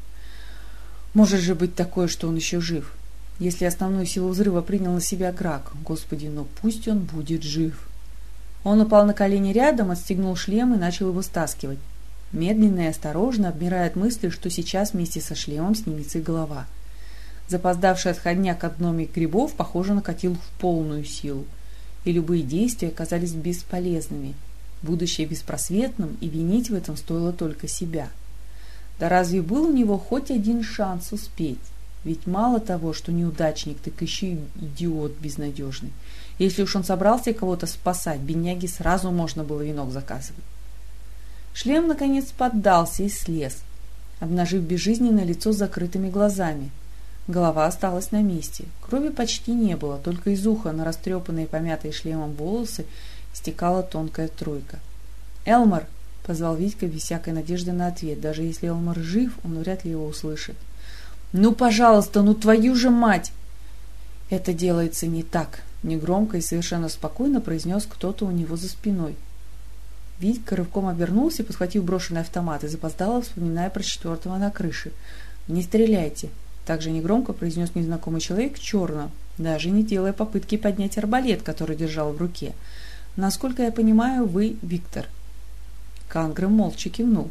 Может же быть такое, что он еще жив, если основную силу взрыва принял на себя Грак. Господи, но пусть он будет жив. Он упал на колени рядом, отстегнул шлем и начал его стаскивать. Медленно и осторожно, обмирая от мысли, что сейчас вместе со шлемом снимется и голова. Запоздавший отходняк от гномик грибов, похоже, накатил в полную силу. И любые действия казались бесполезными. Будущее беспросветным, и винить в этом стоило только себя. Да разве был у него хоть один шанс успеть? Ведь мало того, что неудачник, так еще и идиот безнадежный. Если уж он собрался кого-то спасать, бедняге сразу можно было венок заказывать. Шлем, наконец, поддался и слез, обнажив безжизненное лицо с закрытыми глазами. Голова осталась на месте. Крови почти не было, только из уха на растрепанные помятые шлемом волосы стекала тонкая тройка. «Элмар!» — позвал Витька без всякой надежды на ответ. Даже если Элмар жив, он вряд ли его услышит. «Ну, пожалуйста, ну твою же мать!» «Это делается не так», — негромко и совершенно спокойно произнес кто-то у него за спиной. Витька рывком обернулся, подхватив брошенный автомат и запоздало, вспоминая про четвертого на крыше. «Не стреляйте!» — также негромко произнес незнакомый человек черно, даже не делая попытки поднять арбалет, который держал в руке. «Насколько я понимаю, вы Виктор». Кангрем молча кивнул.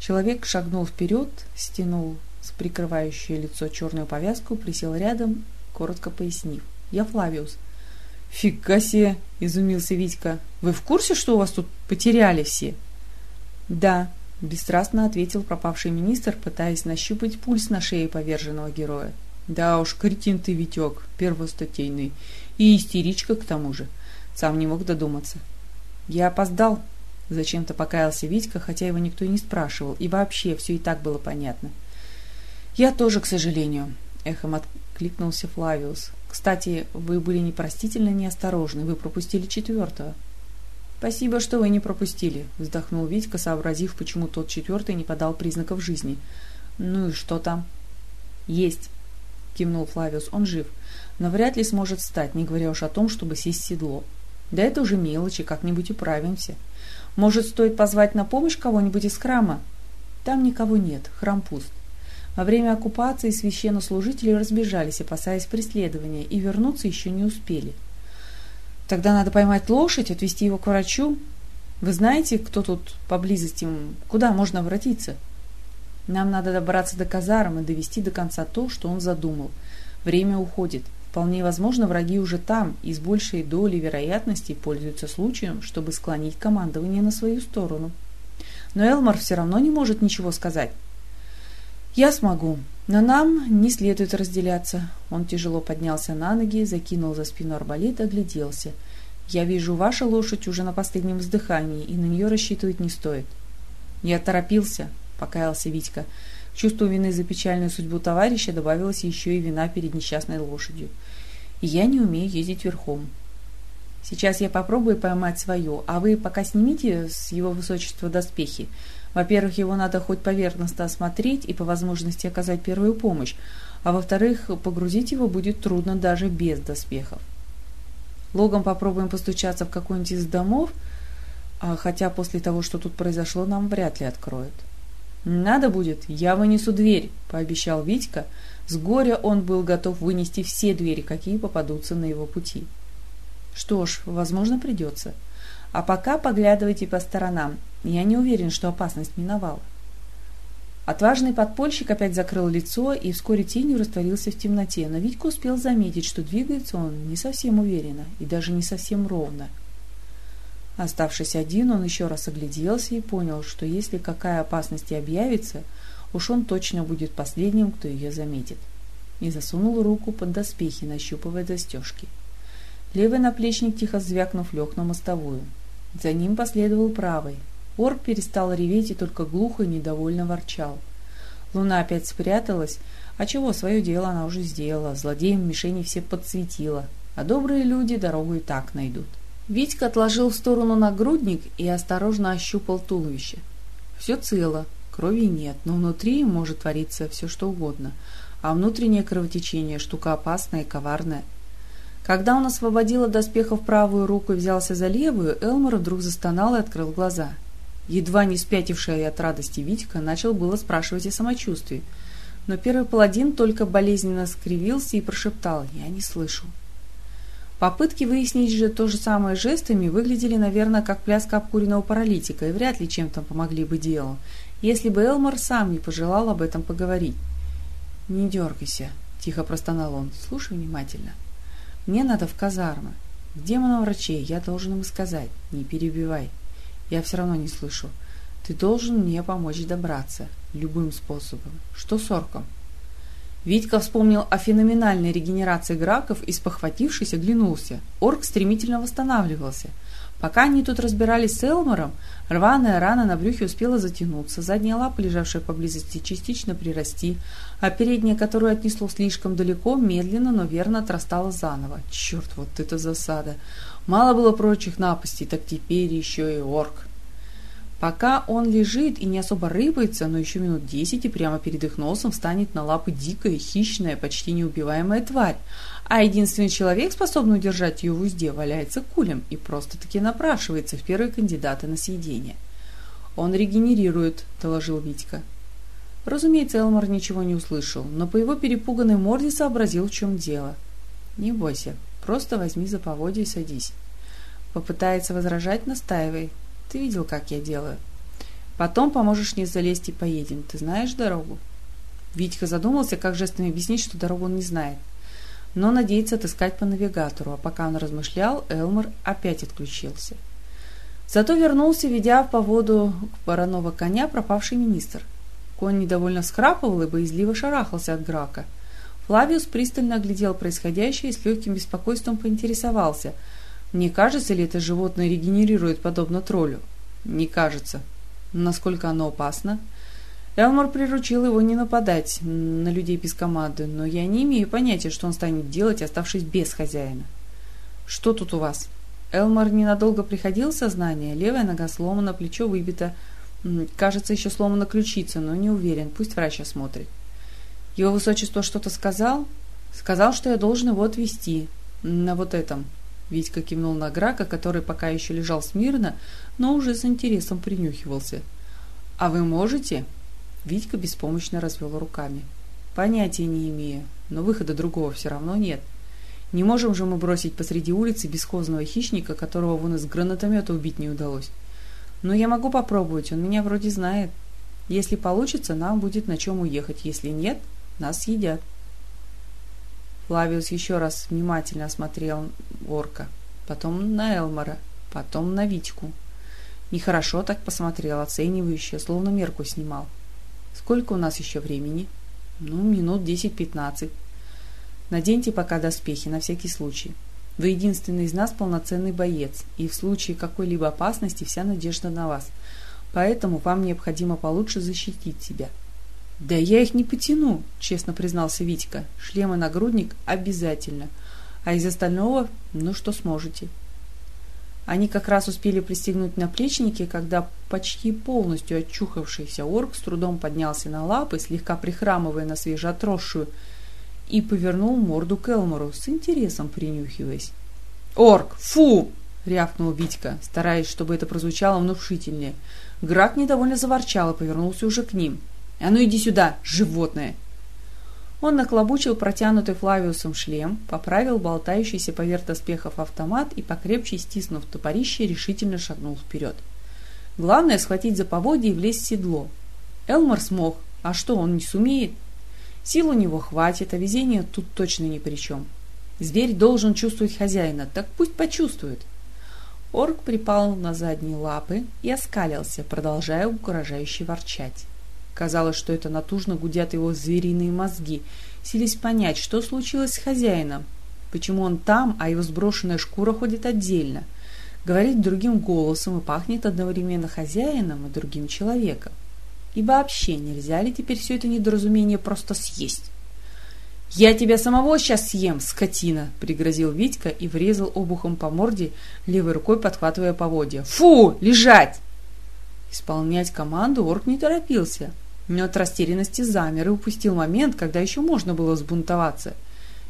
Человек шагнул вперед, стянул с прикрывающее лицо черную повязку, присел рядом, коротко пояснив. «Я Флавиус». «Фига себе!» — изумился Витька. «Вы в курсе, что у вас тут потеряли все?» «Да», — бесстрастно ответил пропавший министр, пытаясь нащупать пульс на шее поверженного героя. «Да уж, кретин ты, Витек, первостатейный. И истеричка к тому же. Сам не мог додуматься». «Я опоздал», — зачем-то покаялся Витька, хотя его никто и не спрашивал, и вообще все и так было понятно. «Я тоже, к сожалению», — эхом откликнулся Флавиус. Кстати, вы были непростительно неосторожны, вы пропустили четвертого. Спасибо, что вы не пропустили, вздохнул Витька, сообразив, почему тот четвертый не подал признаков жизни. Ну и что там? Есть, кивнул Флавиус, он жив, но вряд ли сможет встать, не говоря уж о том, чтобы сесть в седло. Да это уже мелочи, как-нибудь управимся. Может, стоит позвать на помощь кого-нибудь из храма? Там никого нет, храм пуст. Во время оккупации священнослужители разбежались, опасаясь преследования, и вернуться еще не успели. Тогда надо поймать лошадь, отвезти его к врачу. Вы знаете, кто тут поблизости, куда можно обратиться? Нам надо добраться до казармы и довести до конца то, что он задумал. Время уходит. Вполне возможно, враги уже там и с большей долей вероятности пользуются случаем, чтобы склонить командование на свою сторону. Но Элмар все равно не может ничего сказать. «Я смогу, но нам не следует разделяться». Он тяжело поднялся на ноги, закинул за спину арбалет, огляделся. «Я вижу, ваша лошадь уже на последнем вздыхании, и на нее рассчитывать не стоит». «Я торопился», — покаялся Витька. К чувству вины за печальную судьбу товарища добавилась еще и вина перед несчастной лошадью. «И я не умею ездить верхом». «Сейчас я попробую поймать свою, а вы пока снимите с его высочества доспехи. Во-первых, его надо хоть поверхностно осмотреть и по возможности оказать первую помощь, а во-вторых, погрузить его будет трудно даже без доспехов. Логом попробуем постучаться в какой-нибудь из домов, а хотя после того, что тут произошло, нам вряд ли откроют. «Надо будет, я вынесу дверь», — пообещал Витька. С горя он был готов вынести все двери, какие попадутся на его пути. «Что ж, возможно, придется. А пока поглядывайте по сторонам. Я не уверен, что опасность миновала. Отважный подпольщик опять закрыл лицо и вскоре тенью растворился в темноте, но Витька успел заметить, что двигается он не совсем уверенно и даже не совсем ровно. Оставшись один, он еще раз огляделся и понял, что если какая опасность и объявится, уж он точно будет последним, кто ее заметит. И засунул руку под доспехи, нащупывая застежки. Левый наплечник, тихо звякнув, лег на мостовую. За ним последовал правый. Орк перестал реветь и только глухо и недовольно ворчал. Луна опять спряталась, а чего, свое дело она уже сделала, злодеям мишени все подсветила, а добрые люди дорогу и так найдут. Витька отложил в сторону нагрудник и осторожно ощупал туловище. Все цело, крови нет, но внутри может твориться все что угодно, а внутреннее кровотечение – штука опасная и коварная. Когда он освободил от доспехов правую руку и взялся за левую, Элмор вдруг застонал и открыл глаза. Едва не спятивший от радости Витька начал было спрашивать о самочувствии, но первый паладин только болезненно скривился и прошептал «Я не слышу». Попытки выяснить же то же самое жестами выглядели, наверное, как пляска обкуренного паралитика и вряд ли чем-то помогли бы делу, если бы Элмор сам не пожелал об этом поговорить. «Не дергайся», — тихо простонал он, — «слушай внимательно». Мне надо в казармы. К демонам врачей я должен им сказать. Не перебивай. Я все равно не слышу. Ты должен мне помочь добраться. Любым способом. Что с орком? Витька вспомнил о феноменальной регенерации граков и, спохватившись, оглянулся. Орк стремительно восстанавливался. Пока они тут разбирались с Элмором, рваная рана на брюхе успела затянуться, задняя лапа, лежавшая поблизости, частично прирасти, а передняя, которую отнесло слишком далеко, медленно, но верно отрастала заново. Черт, вот это засада! Мало было прочих напастей, так теперь еще и орк. Пока он лежит и не особо рыпается, но еще минут десять и прямо перед их носом встанет на лапы дикая, хищная, почти неубиваемая тварь, а единственный человек, способный удержать ее в узде, валяется кулем и просто-таки напрашивается в первые кандидаты на съедение. «Он регенерирует», — доложил Витька. Разумеется, Элмор ничего не услышал, но по его перепуганной морде сообразил, в чем дело. «Не бойся, просто возьми за поводья и садись». Попытается возражать, настаивай. Ты видел, как я делаю. Потом поможешь мне залезть и поедем. Ты знаешь дорогу?» Витька задумался, как жестами объяснить, что дорогу он не знает но надеется отыскать по навигатору, а пока он размышлял, Элмор опять отключился. Зато вернулся, ведя по воду вороного коня пропавший министр. Конь недовольно схрапывал и боязливо шарахался от Грака. Флавиус пристально оглядел происходящее и с легким беспокойством поинтересовался, не кажется ли это животное регенерирует подобно троллю? Не кажется. Насколько оно опасно? Элмор приручил его не нападать на людей без команды, но я не имею понятия, что он станет делать, оставшись без хозяина. Что тут у вас? Элмор ненадолго приходил в сознание, левая нога сломана, плечо выбито. Кажется, еще сломана ключица, но не уверен, пусть врач осмотрит. Его высочество что-то сказал? Сказал, что я должен его отвезти. На вот этом. Витька кивнул на Грака, который пока еще лежал смирно, но уже с интересом принюхивался. «А вы можете?» Витька беспомощно развел руками. Понятия не имею, но выхода другого все равно нет. Не можем же мы бросить посреди улицы бесхозного хищника, которого вон из гранатомета убить не удалось. Но я могу попробовать, он меня вроде знает. Если получится, нам будет на чем уехать. Если нет, нас съедят. Флавиус еще раз внимательно осмотрел орка, потом на Элмора, потом на Витьку. Нехорошо так посмотрел, оценивающе, словно мерку снимал. Сколько у нас еще времени? Ну, минут десять-пятнадцать. Наденьте пока доспехи, на всякий случай. Вы единственный из нас полноценный боец, и в случае какой-либо опасности вся надежда на вас. Поэтому вам необходимо получше защитить себя. «Да я их не потяну», — честно признался Витька. «Шлем и нагрудник обязательно. А из остального, ну что сможете». Они как раз успели пристегнуть наплечники, когда почти полностью очухавшийся орк с трудом поднялся на лапы, слегка прихрамывая на свежеотросшую, и повернул морду к Элмору, с интересом принюхиваясь. «Орк! Фу!» — рявкнул Витька, стараясь, чтобы это прозвучало внушительнее. Грак недовольно заворчал и повернулся уже к ним. «А ну иди сюда, животное!» Он наклобучил протянутый Флавиусом шлем, поправил болтающийся поверх доспехов автомат и, покрепче стиснув топорище, решительно шагнул вперед. Главное — схватить за поводья и влезть в седло. Элмар смог, а что, он не сумеет? Сил у него хватит, а везение тут точно ни при чем. Зверь должен чувствовать хозяина, так пусть почувствует. Орк припал на задние лапы и оскалился, продолжая угрожающе ворчать. Казалось, что это натужно гудят его звериные мозги, сились понять, что случилось с хозяином, почему он там, а его сброшенная шкура ходит отдельно, говорит другим голосом и пахнет одновременно хозяином и другим человеком. И вообще, нельзя ли теперь все это недоразумение просто съесть? «Я тебя самого сейчас съем, скотина!» — пригрозил Витька и врезал обухом по морде, левой рукой подхватывая поводья. «Фу! Лежать!» Исполнять команду орк не торопился — но от растерянности замер и упустил момент, когда еще можно было взбунтоваться.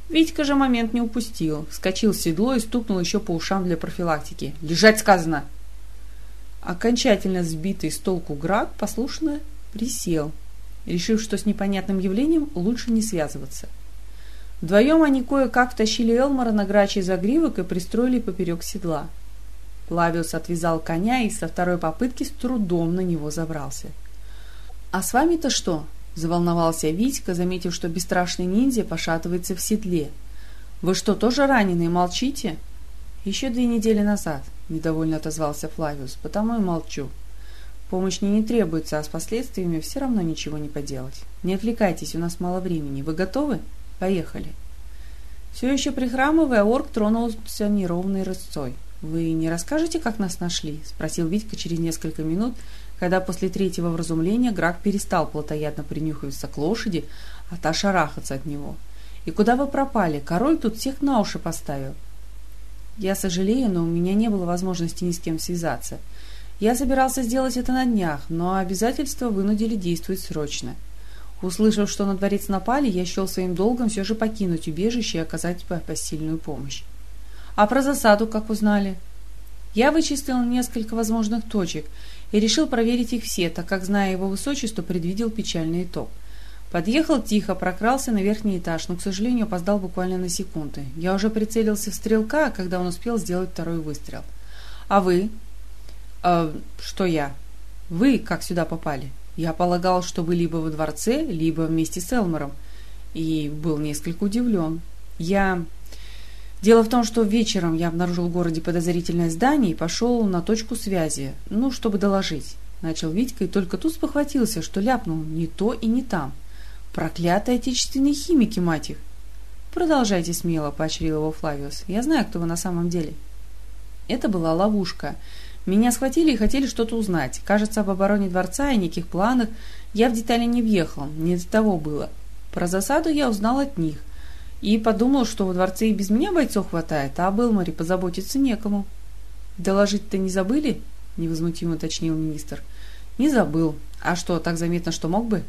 Витька же момент не упустил, вскочил в седло и стукнул еще по ушам для профилактики. «Лежать сказано!» Окончательно сбитый с толку Грак послушно присел, решив, что с непонятным явлением лучше не связываться. Вдвоем они кое-как втащили Элмора на грачий загривок и пристроили поперек седла. Плавиус отвязал коня и со второй попытки с трудом на него забрался. — «А с вами-то что?» – заволновался Витька, заметив, что бесстрашный ниндзя пошатывается в седле. «Вы что, тоже раненые? Молчите?» «Еще две недели назад», – недовольно отозвался Флавиус, – «потому и молчу. Помощь мне не требуется, а с последствиями все равно ничего не поделать. Не отвлекайтесь, у нас мало времени. Вы готовы? Поехали». Все еще прихрамывая, орк тронулся неровной рысцой. «Вы не расскажете, как нас нашли?» — спросил Витька через несколько минут, когда после третьего вразумления Грак перестал плотоядно принюхиваться к лошади, а та шарахаться от него. «И куда вы пропали? Король тут всех на уши поставил». «Я сожалею, но у меня не было возможности ни с кем связаться. Я собирался сделать это на днях, но обязательства вынудили действовать срочно. Услышав, что на дворец напали, я счел своим долгом все же покинуть убежище и оказать посильную помощь. А про засаду как узнали? Я вычислил несколько возможных точек и решил проверить их все, так как, зная его высочество, предвидел печальный итог. Подъехал тихо, прокрался на верхний этаж, но, к сожалению, опоздал буквально на секунды. Я уже прицелился в стрелка, когда он успел сделать второй выстрел. «А вы?» «Э, «Что я?» «Вы как сюда попали?» Я полагал, что вы либо во дворце, либо вместе с Элмором, и был несколько удивлен. Я... Дело в том, что вечером я обнаружил в городе подозрительное здание и пошел на точку связи, ну, чтобы доложить. Начал Витька и только тут спохватился, что ляпнул не то и не там. Проклятые отечественные химики, мать их! Продолжайте смело, поощрил его Флавиус. Я знаю, кто вы на самом деле. Это была ловушка. Меня схватили и хотели что-то узнать. Кажется, об обороне дворца и неких планах. Я в детали не въехал, не до того было. Про засаду я узнал от них. И подумал, что во дворце и без меня бойцов хватает, а об Элморе позаботиться некому. «Доложить-то не забыли?» — невозмутимо уточнил министр. «Не забыл. А что, так заметно, что мог бы?»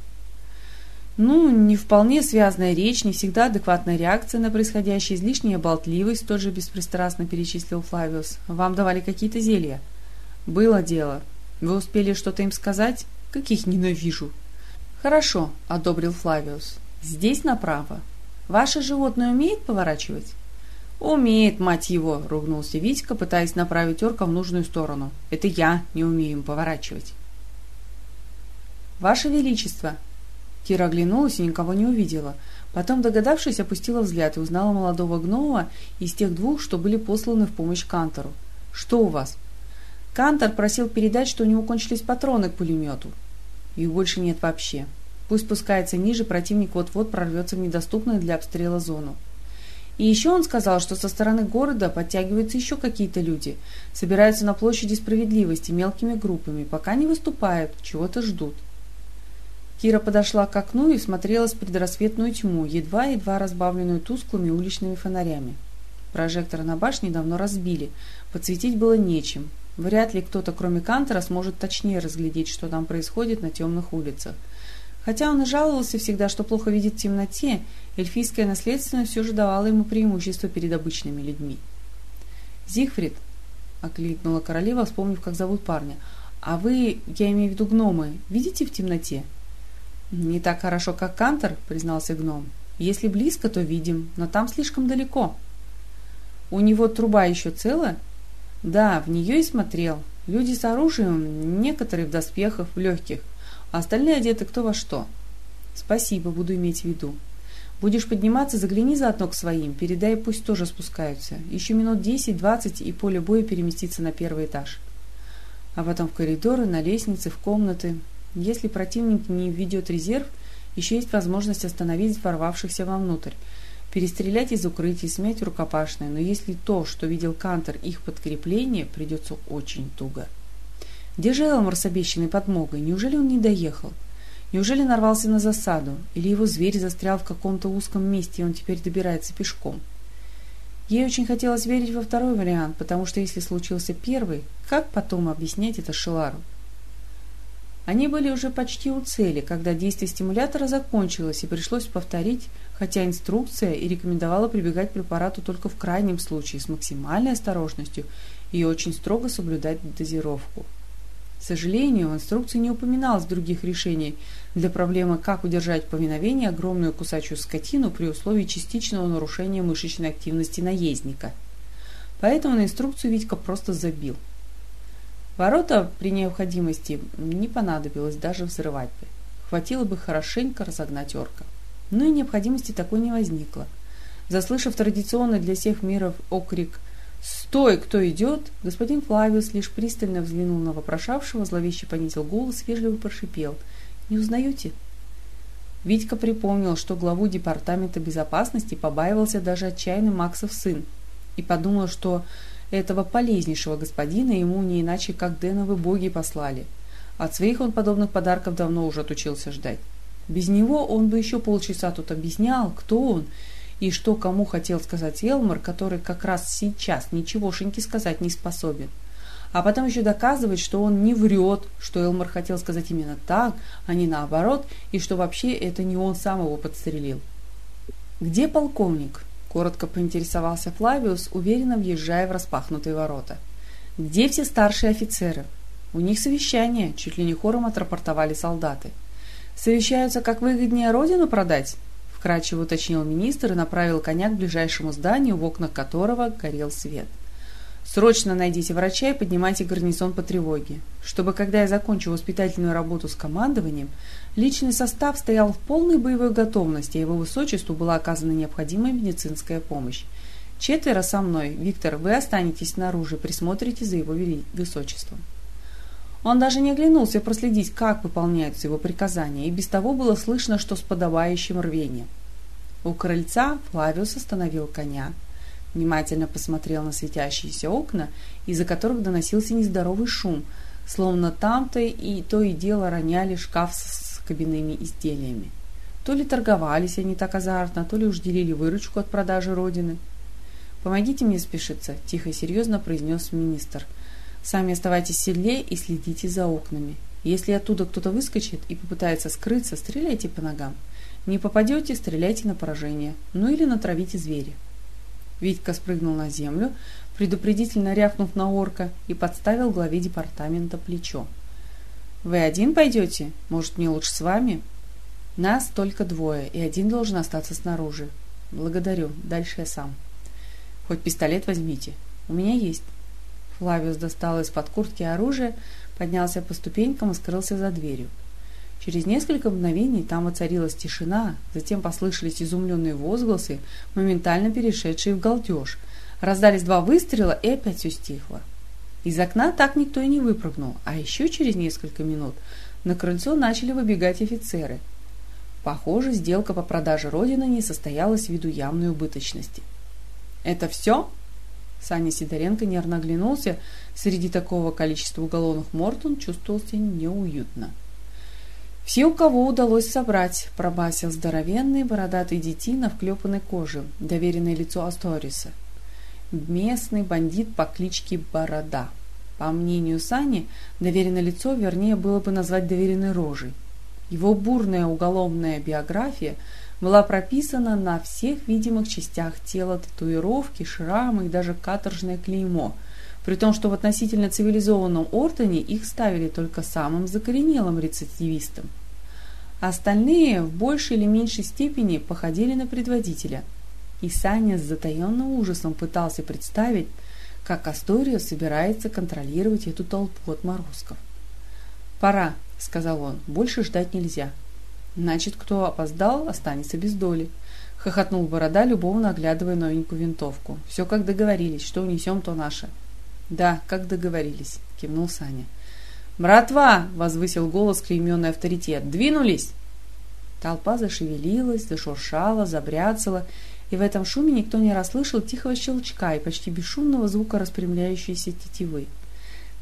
Ну, не вполне связанная речь, не всегда адекватная реакция на происходящее, излишняя болтливость, тот же беспристрастно перечислил Флавиус. Вам давали какие-то зелья? Было дело. Вы успели что-то им сказать? Каких ненавижу. Хорошо, одобрил Флавиус. Здесь направо. Ваше животное умеет поворачивать? «Умеет, мать его!» — ругнулся Витька, пытаясь направить орка в нужную сторону. «Это я не умею им поворачивать». «Ваше Величество!» Кира оглянулась и никого не увидела. Потом, догадавшись, опустила взгляд и узнала молодого гнома из тех двух, что были посланы в помощь Кантору. «Что у вас?» Кантор просил передать, что у него кончились патроны к пулемету. Их больше нет вообще. Пусть спускается ниже, противник вот-вот прорвется в недоступную для обстрела зону. И еще он сказал, что со стороны города подтягиваются еще какие-то люди, собираются на площади справедливости мелкими группами, пока не выступают, чего-то ждут. Кира подошла к окну и смотрела в предрассветную тьму, едва-едва разбавленную тусклыми уличными фонарями. Прожектор на башне давно разбили, подсветить было нечем, Вряд ли кто-то, кроме Кантера, сможет точнее разглядеть, что там происходит на темных улицах. Хотя он и жаловался всегда, что плохо видит в темноте, эльфийская наследственность все же давала ему преимущество перед обычными людьми. «Зигфрид», — окликнула королева, вспомнив, как зовут парня, — «а вы, я имею в виду гномы, видите в темноте?» «Не так хорошо, как Кантер», — признался гном. «Если близко, то видим, но там слишком далеко». «У него труба еще целая?» Да, в нее и смотрел. Люди с оружием, некоторые в доспехах, в легких, а остальные одеты кто во что. Спасибо, буду иметь в виду. Будешь подниматься, загляни заодно к своим, передай, пусть тоже спускаются. Еще минут десять-двадцать, и поле боя переместится на первый этаж. А потом в коридоры, на лестницы, в комнаты. Если противник не введет резерв, еще есть возможность остановить ворвавшихся вовнутрь перестрелять из укрытий, смять рукопашное, но если то, что видел Кантер, их подкрепление, придется очень туго. Где же Элмор с обещанной подмогой? Неужели он не доехал? Неужели нарвался на засаду? Или его зверь застрял в каком-то узком месте, и он теперь добирается пешком? Ей очень хотелось верить во второй вариант, потому что если случился первый, как потом объяснять это Шелару? Они были уже почти у цели, когда действие стимулятора закончилось и пришлось повторить хотя инструкция и рекомендовала прибегать к препарату только в крайнем случае с максимальной осторожностью и очень строго соблюдать дозировку. К сожалению, в инструкции не упоминалось других решений для проблемы, как удержать в повиновении огромную кусачую скотину при условии частичного нарушения мышечной активности наездника. Поэтому на инструкцию Витька просто забил. Ворота при необходимости не понадобилось даже взрывать бы. Хватило бы хорошенько разогнать орка но и необходимости такой не возникло. Заслышав традиционный для всех миров окрик «Стой, кто идет!», господин Флавиус лишь пристально взглянул на вопрошавшего, зловеще понизил голос, вежливо прошипел «Не узнаете?» Витька припомнил, что главу департамента безопасности побаивался даже отчаянный Максов сын, и подумал, что Этого полезнейшего господина ему не иначе, как Деновы боги послали. От своих он подобных подарков давно уже отучился ждать. Без него он бы еще полчаса тут объяснял, кто он и что кому хотел сказать Элмар, который как раз сейчас ничегошеньки сказать не способен. А потом еще доказывать, что он не врет, что Элмар хотел сказать именно так, а не наоборот, и что вообще это не он сам его подстрелил. «Где полковник?» – коротко поинтересовался Флавиус, уверенно въезжая в распахнутые ворота. «Где все старшие офицеры?» «У них совещание», – чуть ли не хором отрапортовали солдаты. «Совещаются, как выгоднее родину продать?» – вкратчиво уточнил министр и направил коня к ближайшему зданию, в окнах которого горел свет. «Срочно найдите врача и поднимайте гарнизон по тревоге, чтобы, когда я закончу воспитательную работу с командованием, личный состав стоял в полной боевой готовности, а его высочеству была оказана необходимая медицинская помощь. Четверо со мной. Виктор, вы останетесь снаружи, присмотрите за его высочеством». Он даже не оглянулся проследить, как выполняются его приказания, и без того было слышно, что с подавающим рвением. У крыльца Флавиус остановил коня, внимательно посмотрел на светящиеся окна, из-за которых доносился нездоровый шум, словно там-то и то и дело роняли шкаф с кабинными изделиями. То ли торговались они так азартно, то ли уж делили выручку от продажи родины. «Помогите мне спешиться», – тихо и серьезно произнес министр – Сами оставайтесь седле и следите за окнами. Если оттуда кто-то выскочит и попытается скрыться, стреляйте по ногам. Не попадете, стреляйте на поражение. Ну или натравите зверя. Витька спрыгнул на землю, предупредительно рявкнув на орка, и подставил главе департамента плечо. «Вы один пойдете? Может, мне лучше с вами?» «Нас только двое, и один должен остаться снаружи». «Благодарю. Дальше я сам». «Хоть пистолет возьмите. У меня есть». Флавиус достал из-под куртки оружие, поднялся по ступенькам и скрылся за дверью. Через несколько мгновений там воцарилась тишина, затем послышались изумленные возгласы, моментально перешедшие в галдеж. Раздались два выстрела, и опять все стихло. Из окна так никто и не выпрыгнул, а еще через несколько минут на крыльцо начали выбегать офицеры. Похоже, сделка по продаже Родины не состоялась ввиду явной убыточности. «Это все?» Саня Сидоренко нервно оглянулся. Среди такого количества уголовных морд он чувствовал себя неуютно. «Все, у кого удалось собрать», — пробасил здоровенный бородатый детина в клепанной коже, доверенное лицо Асториса. Местный бандит по кличке Борода. По мнению Сани, доверенное лицо, вернее, было бы назвать доверенной рожей. Его бурная уголовная биография — была прописана на всех видимых частях тела татуировки, шрамы и даже каторжное клеймо, при том, что в относительно цивилизованном Ортоне их ставили только самым закоренелым рецидивистам. Остальные в большей или меньшей степени походили на предводителя, и Саня с затаенным ужасом пытался представить, как Астория собирается контролировать эту толпу отморозков. «Пора», — сказал он, — «больше ждать нельзя». Значит, кто опоздал, останется без доли. Хохотнул Борода, любовно оглядывая новенькую винтовку. Все как договорились, что унесем, то наше. Да, как договорились, кивнул Саня. «Братва!» — возвысил голос клейменный авторитет. «Двинулись!» Толпа зашевелилась, зашуршала, забряцала, и в этом шуме никто не расслышал тихого щелчка и почти бесшумного звука распрямляющейся тетивы.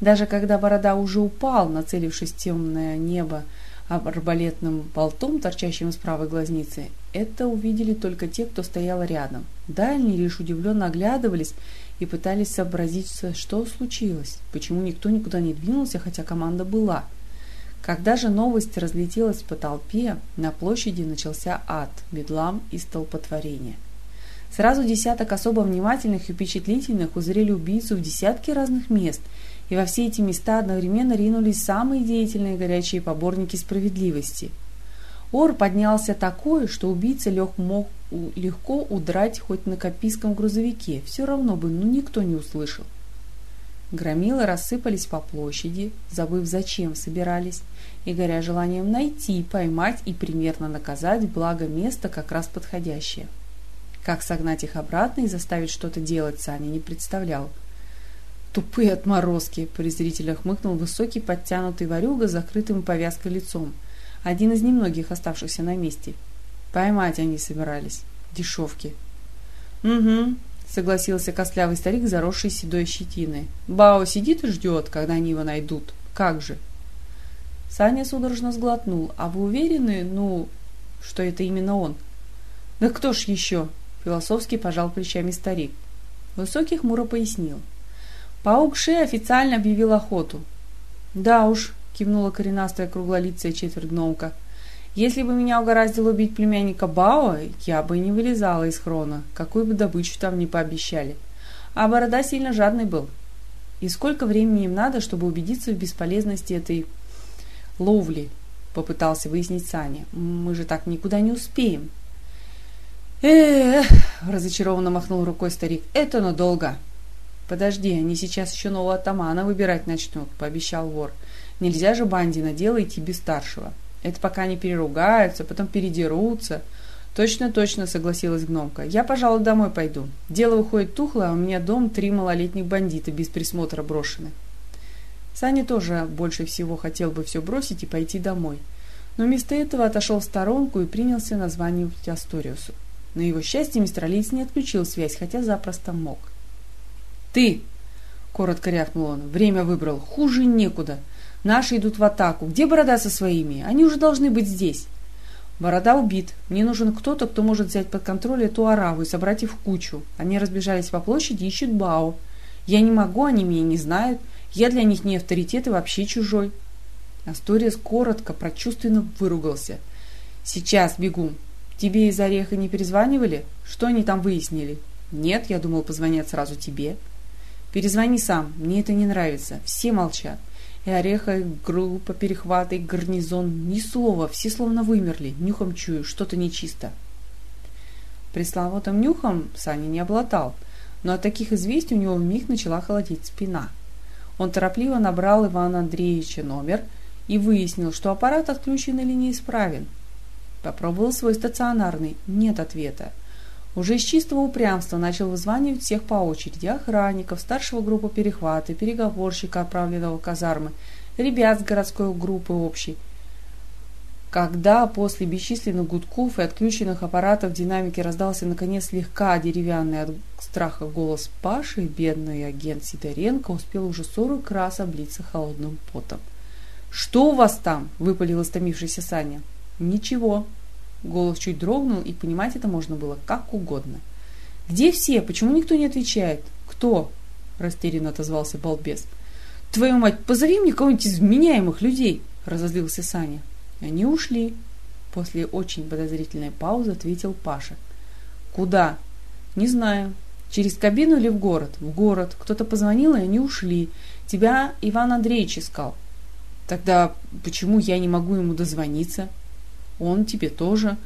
Даже когда Борода уже упал, нацелившись в темное небо, арбалетным болтом, торчащим из правой глазницы, это увидели только те, кто стоял рядом. Дальние лишь удивленно оглядывались и пытались сообразить, что случилось, почему никто никуда не двинулся, хотя команда была. Когда же новость разлетелась по толпе, на площади начался ад, бедлам и столпотворение. Сразу десяток особо внимательных и впечатлительных узрели убийцу в десятки разных мест – и во все эти места одновременно ринулись самые деятельные горячие поборники справедливости. Ор поднялся такой, что убийца лег мог легко удрать хоть на копийском грузовике, все равно бы ну никто не услышал. Громилы рассыпались по площади, забыв, зачем собирались, и горя желанием найти, поймать и примерно наказать, благо место как раз подходящее. Как согнать их обратно и заставить что-то делать, Саня не представлял – «Тупые отморозки!» – презрительно хмыкнул высокий подтянутый ворюга с закрытым повязкой лицом. Один из немногих оставшихся на месте. Поймать они собирались. Дешевки. «Угу», согласился костлявый старик, заросший седой щетиной. Бао сидит и ждет, когда они его найдут. Как же? Саня судорожно сглотнул. А вы уверены, ну, что это именно он? Да кто ж еще? Философски пожал плечами старик. Высокий хмуро пояснил. Паук Ше официально объявил охоту. Да уж, кивнула коренастая круглолицая четверть. Если бы меня угораздило убить племянника Бао, я бы не вылезала из хрона, какую бы добычу там ни пообещали. А Борода сильно жадный был. И сколько времени им надо, чтобы убедиться в бесполезности этой ловли, попытался выяснить Саня. Мы же так никуда не успеем. Эх, разочарованно махнул рукой старик, это надолго. Подожди, они сейчас еще нового атамана выбирать начнут, пообещал вор. Нельзя же банде на дело идти без старшего. Это пока они переругаются, потом передерутся. Точно, точно, согласилась гномка. Я, пожалуй, домой пойду. Дело выходит тухло, а у меня дом три малолетних бандита без присмотра брошены. Саня тоже больше всего хотел бы все бросить и пойти домой. Но вместо этого отошел в сторонку и принялся названивать Асториусу. На его счастье мистер Алиц не отключил связь, хотя запросто мог. «Ты!» — коротко рявкнул он. «Время выбрал. Хуже некуда. Наши идут в атаку. Где Борода со своими? Они уже должны быть здесь». Борода убит. Мне нужен кто-то, кто может взять под контроль эту араву и собрать их в кучу. Они разбежались по площади ищут Бао. Я не могу, они меня не знают. Я для них не авторитет и вообще чужой. Асторис коротко, прочувственно выругался. «Сейчас бегу. Тебе из Ореха не перезванивали? Что они там выяснили?» «Нет, я думал, позвонят сразу тебе». «Перезвони сам. Мне это не нравится. Все молчат. И Ореха, и группа перехвата, и гарнизон. Ни слова. Все словно вымерли. Нюхом чую. Что-то нечисто». Пресловутым нюхом Саня не обладал, но от таких известий у него вмиг начала холодеть спина – он торопливо набрал Ивана Андреевича номер и выяснил, что аппарат отключен или неисправен. Попробовал свой стационарный. Нет ответа. Уже из чистого упрямства начал вызванивать всех по очереди. Охранников, старшего группы перехвата, переговорщика, отправленного в казармы, ребят с городской группы общей – когда после бесчисленных гудков и отключенных аппаратов в динамике раздался наконец слегка деревянный от страха голос Паши, бедный агент Сидоренко успел уже сорок раз облиться холодным потом. «Что у вас там?» – выпалил истомившийся Саня. «Ничего». Голос чуть дрогнул, и понимать это можно было как угодно. «Где все? Почему никто не отвечает?» «Кто?» – растерянно отозвался балбес. «Твою мать, позови мне кого-нибудь из вменяемых людей!» – разозлился Саня. Они ушли. После очень подозрительной паузы ответил Паша. Куда? Не знаю. Через кабину или в город? В город. Кто-то позвонил, и они ушли. Тебя Иван Андреевич искал. Тогда почему я не могу ему дозвониться? Он тебе тоже.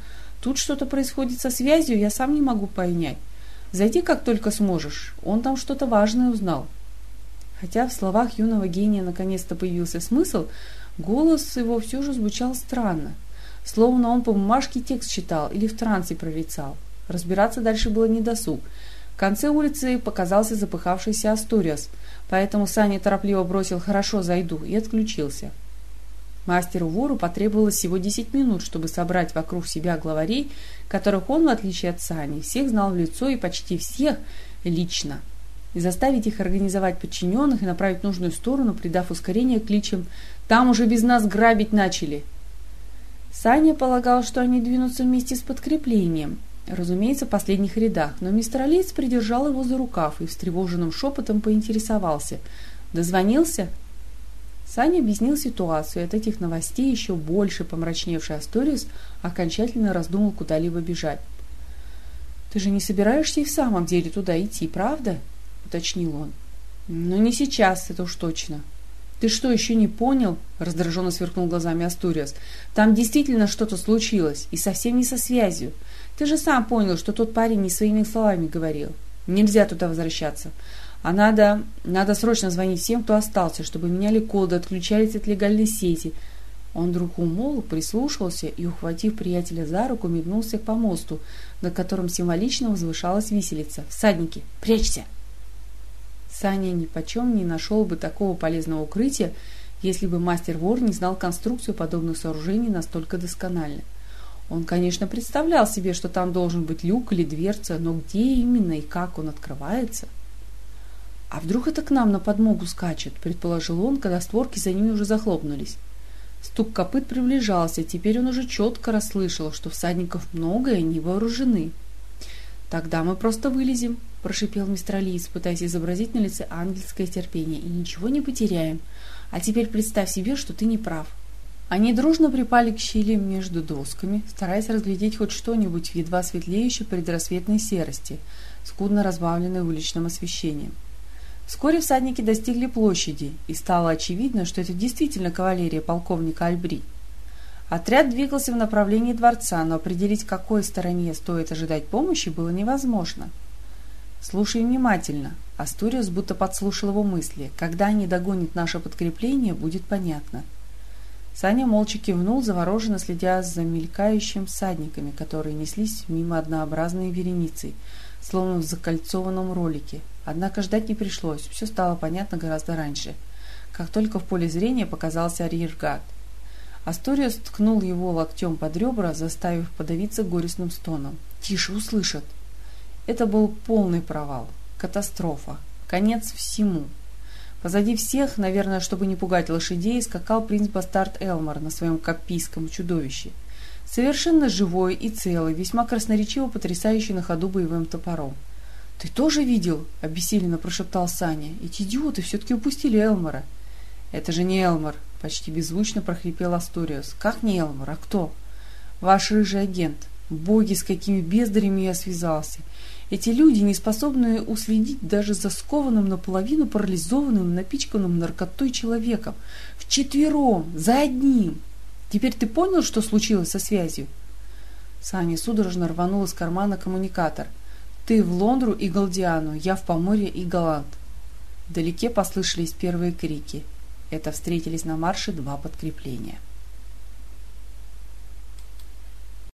Тут что-то происходит со связью, я сам не могу понять. Зайди как только сможешь. Он там что-то важное узнал. Хотя в словах юного гения наконец-то появился смысл, Голос его все же звучал странно, словно он по бумажке текст читал или в трансе прорицал. Разбираться дальше было недосуг. В конце улицы показался запыхавшийся Асториас, поэтому Саня торопливо бросил «хорошо, зайду» и отключился. Мастеру-вору потребовалось всего 10 минут, чтобы собрать вокруг себя главарей, которых он, в отличие от Сани, всех знал в лицо и почти всех лично и заставить их организовать подчиненных и направить в нужную сторону, придав ускорение кличам «Там уже без нас грабить начали!». Саня полагал, что они двинутся вместе с подкреплением, разумеется, в последних рядах, но мистер Алиец придержал его за рукав и встревоженным шепотом поинтересовался. «Дозвонился?» Саня объяснил ситуацию, и от этих новостей еще больше помрачневший Асториус окончательно раздумал куда-либо бежать. «Ты же не собираешься и в самом деле туда идти, правда?» уточнил он. «Но не сейчас, это уж точно». «Ты что, еще не понял?» – раздраженно сверкнул глазами Астуриас. «Там действительно что-то случилось, и совсем не со связью. Ты же сам понял, что тот парень не своими словами говорил. Нельзя туда возвращаться. А надо, надо срочно звонить всем, кто остался, чтобы меняли коды, отключались от легальной сети». Он вдруг умолк, прислушался и, ухватив приятеля за руку, метнулся к помосту, на котором символично возвышалась виселица. «Всадники, прячься!» Саня ни почем не нашел бы такого полезного укрытия, если бы мастер-вор не знал конструкцию подобных сооружений настолько досконально. Он, конечно, представлял себе, что там должен быть люк или дверца, но где именно и как он открывается? «А вдруг это к нам на подмогу скачет?» – предположил он, когда створки за ними уже захлопнулись. Стук копыт приближался, теперь он уже четко расслышал, что всадников много и они вооружены. «Тогда мы просто вылезем», – прошипел мистер Алис, пытаясь изобразить на лице ангельское терпение, – «и ничего не потеряем. А теперь представь себе, что ты не прав». Они дружно припали к щели между досками, стараясь разглядеть хоть что-нибудь в едва светлеющей предрассветной серости, скудно разбавленной уличным освещением. Вскоре всадники достигли площади, и стало очевидно, что это действительно кавалерия полковника Альбри. Отряд двигался в направлении дворца, но определить, какой стороне стоит ожидать помощи, было невозможно. «Слушай внимательно», — Астуриус будто подслушал его мысли. «Когда они догонят наше подкрепление, будет понятно». Саня молча кивнул, завороженно следя за мелькающими всадниками, которые неслись мимо однообразной вереницей, словно в закольцованном ролике. Однако ждать не пришлось, все стало понятно гораздо раньше. Как только в поле зрения показался арьергард. Асториус ткнул его локтем под ребра, заставив подавиться горестным стоном. «Тише, услышат!» Это был полный провал, катастрофа, конец всему. Позади всех, наверное, чтобы не пугать лошадей, скакал принц Бастард Элмар на своем копийском чудовище. Совершенно живой и целый, весьма красноречиво потрясающий на ходу боевым топором. «Ты тоже видел?» — обессиленно прошептал Саня. «Эти идиоты все-таки упустили Элмара». «Это же не Элмар!» — почти беззвучно прохрипел Асториус. «Как не Элмар? А кто?» «Ваш рыжий агент. Боги, с какими бездарями я связался. Эти люди, не способные уследить даже за скованным наполовину парализованным, напичканным наркотой человеком. Вчетвером, за одним. Теперь ты понял, что случилось со связью? Саня судорожно рванул из кармана коммуникатор. Ты в Лондру и Галдиану, я в Поморье и Галант. Вдалеке послышались первые крики. Это встретились на марше два подкрепления.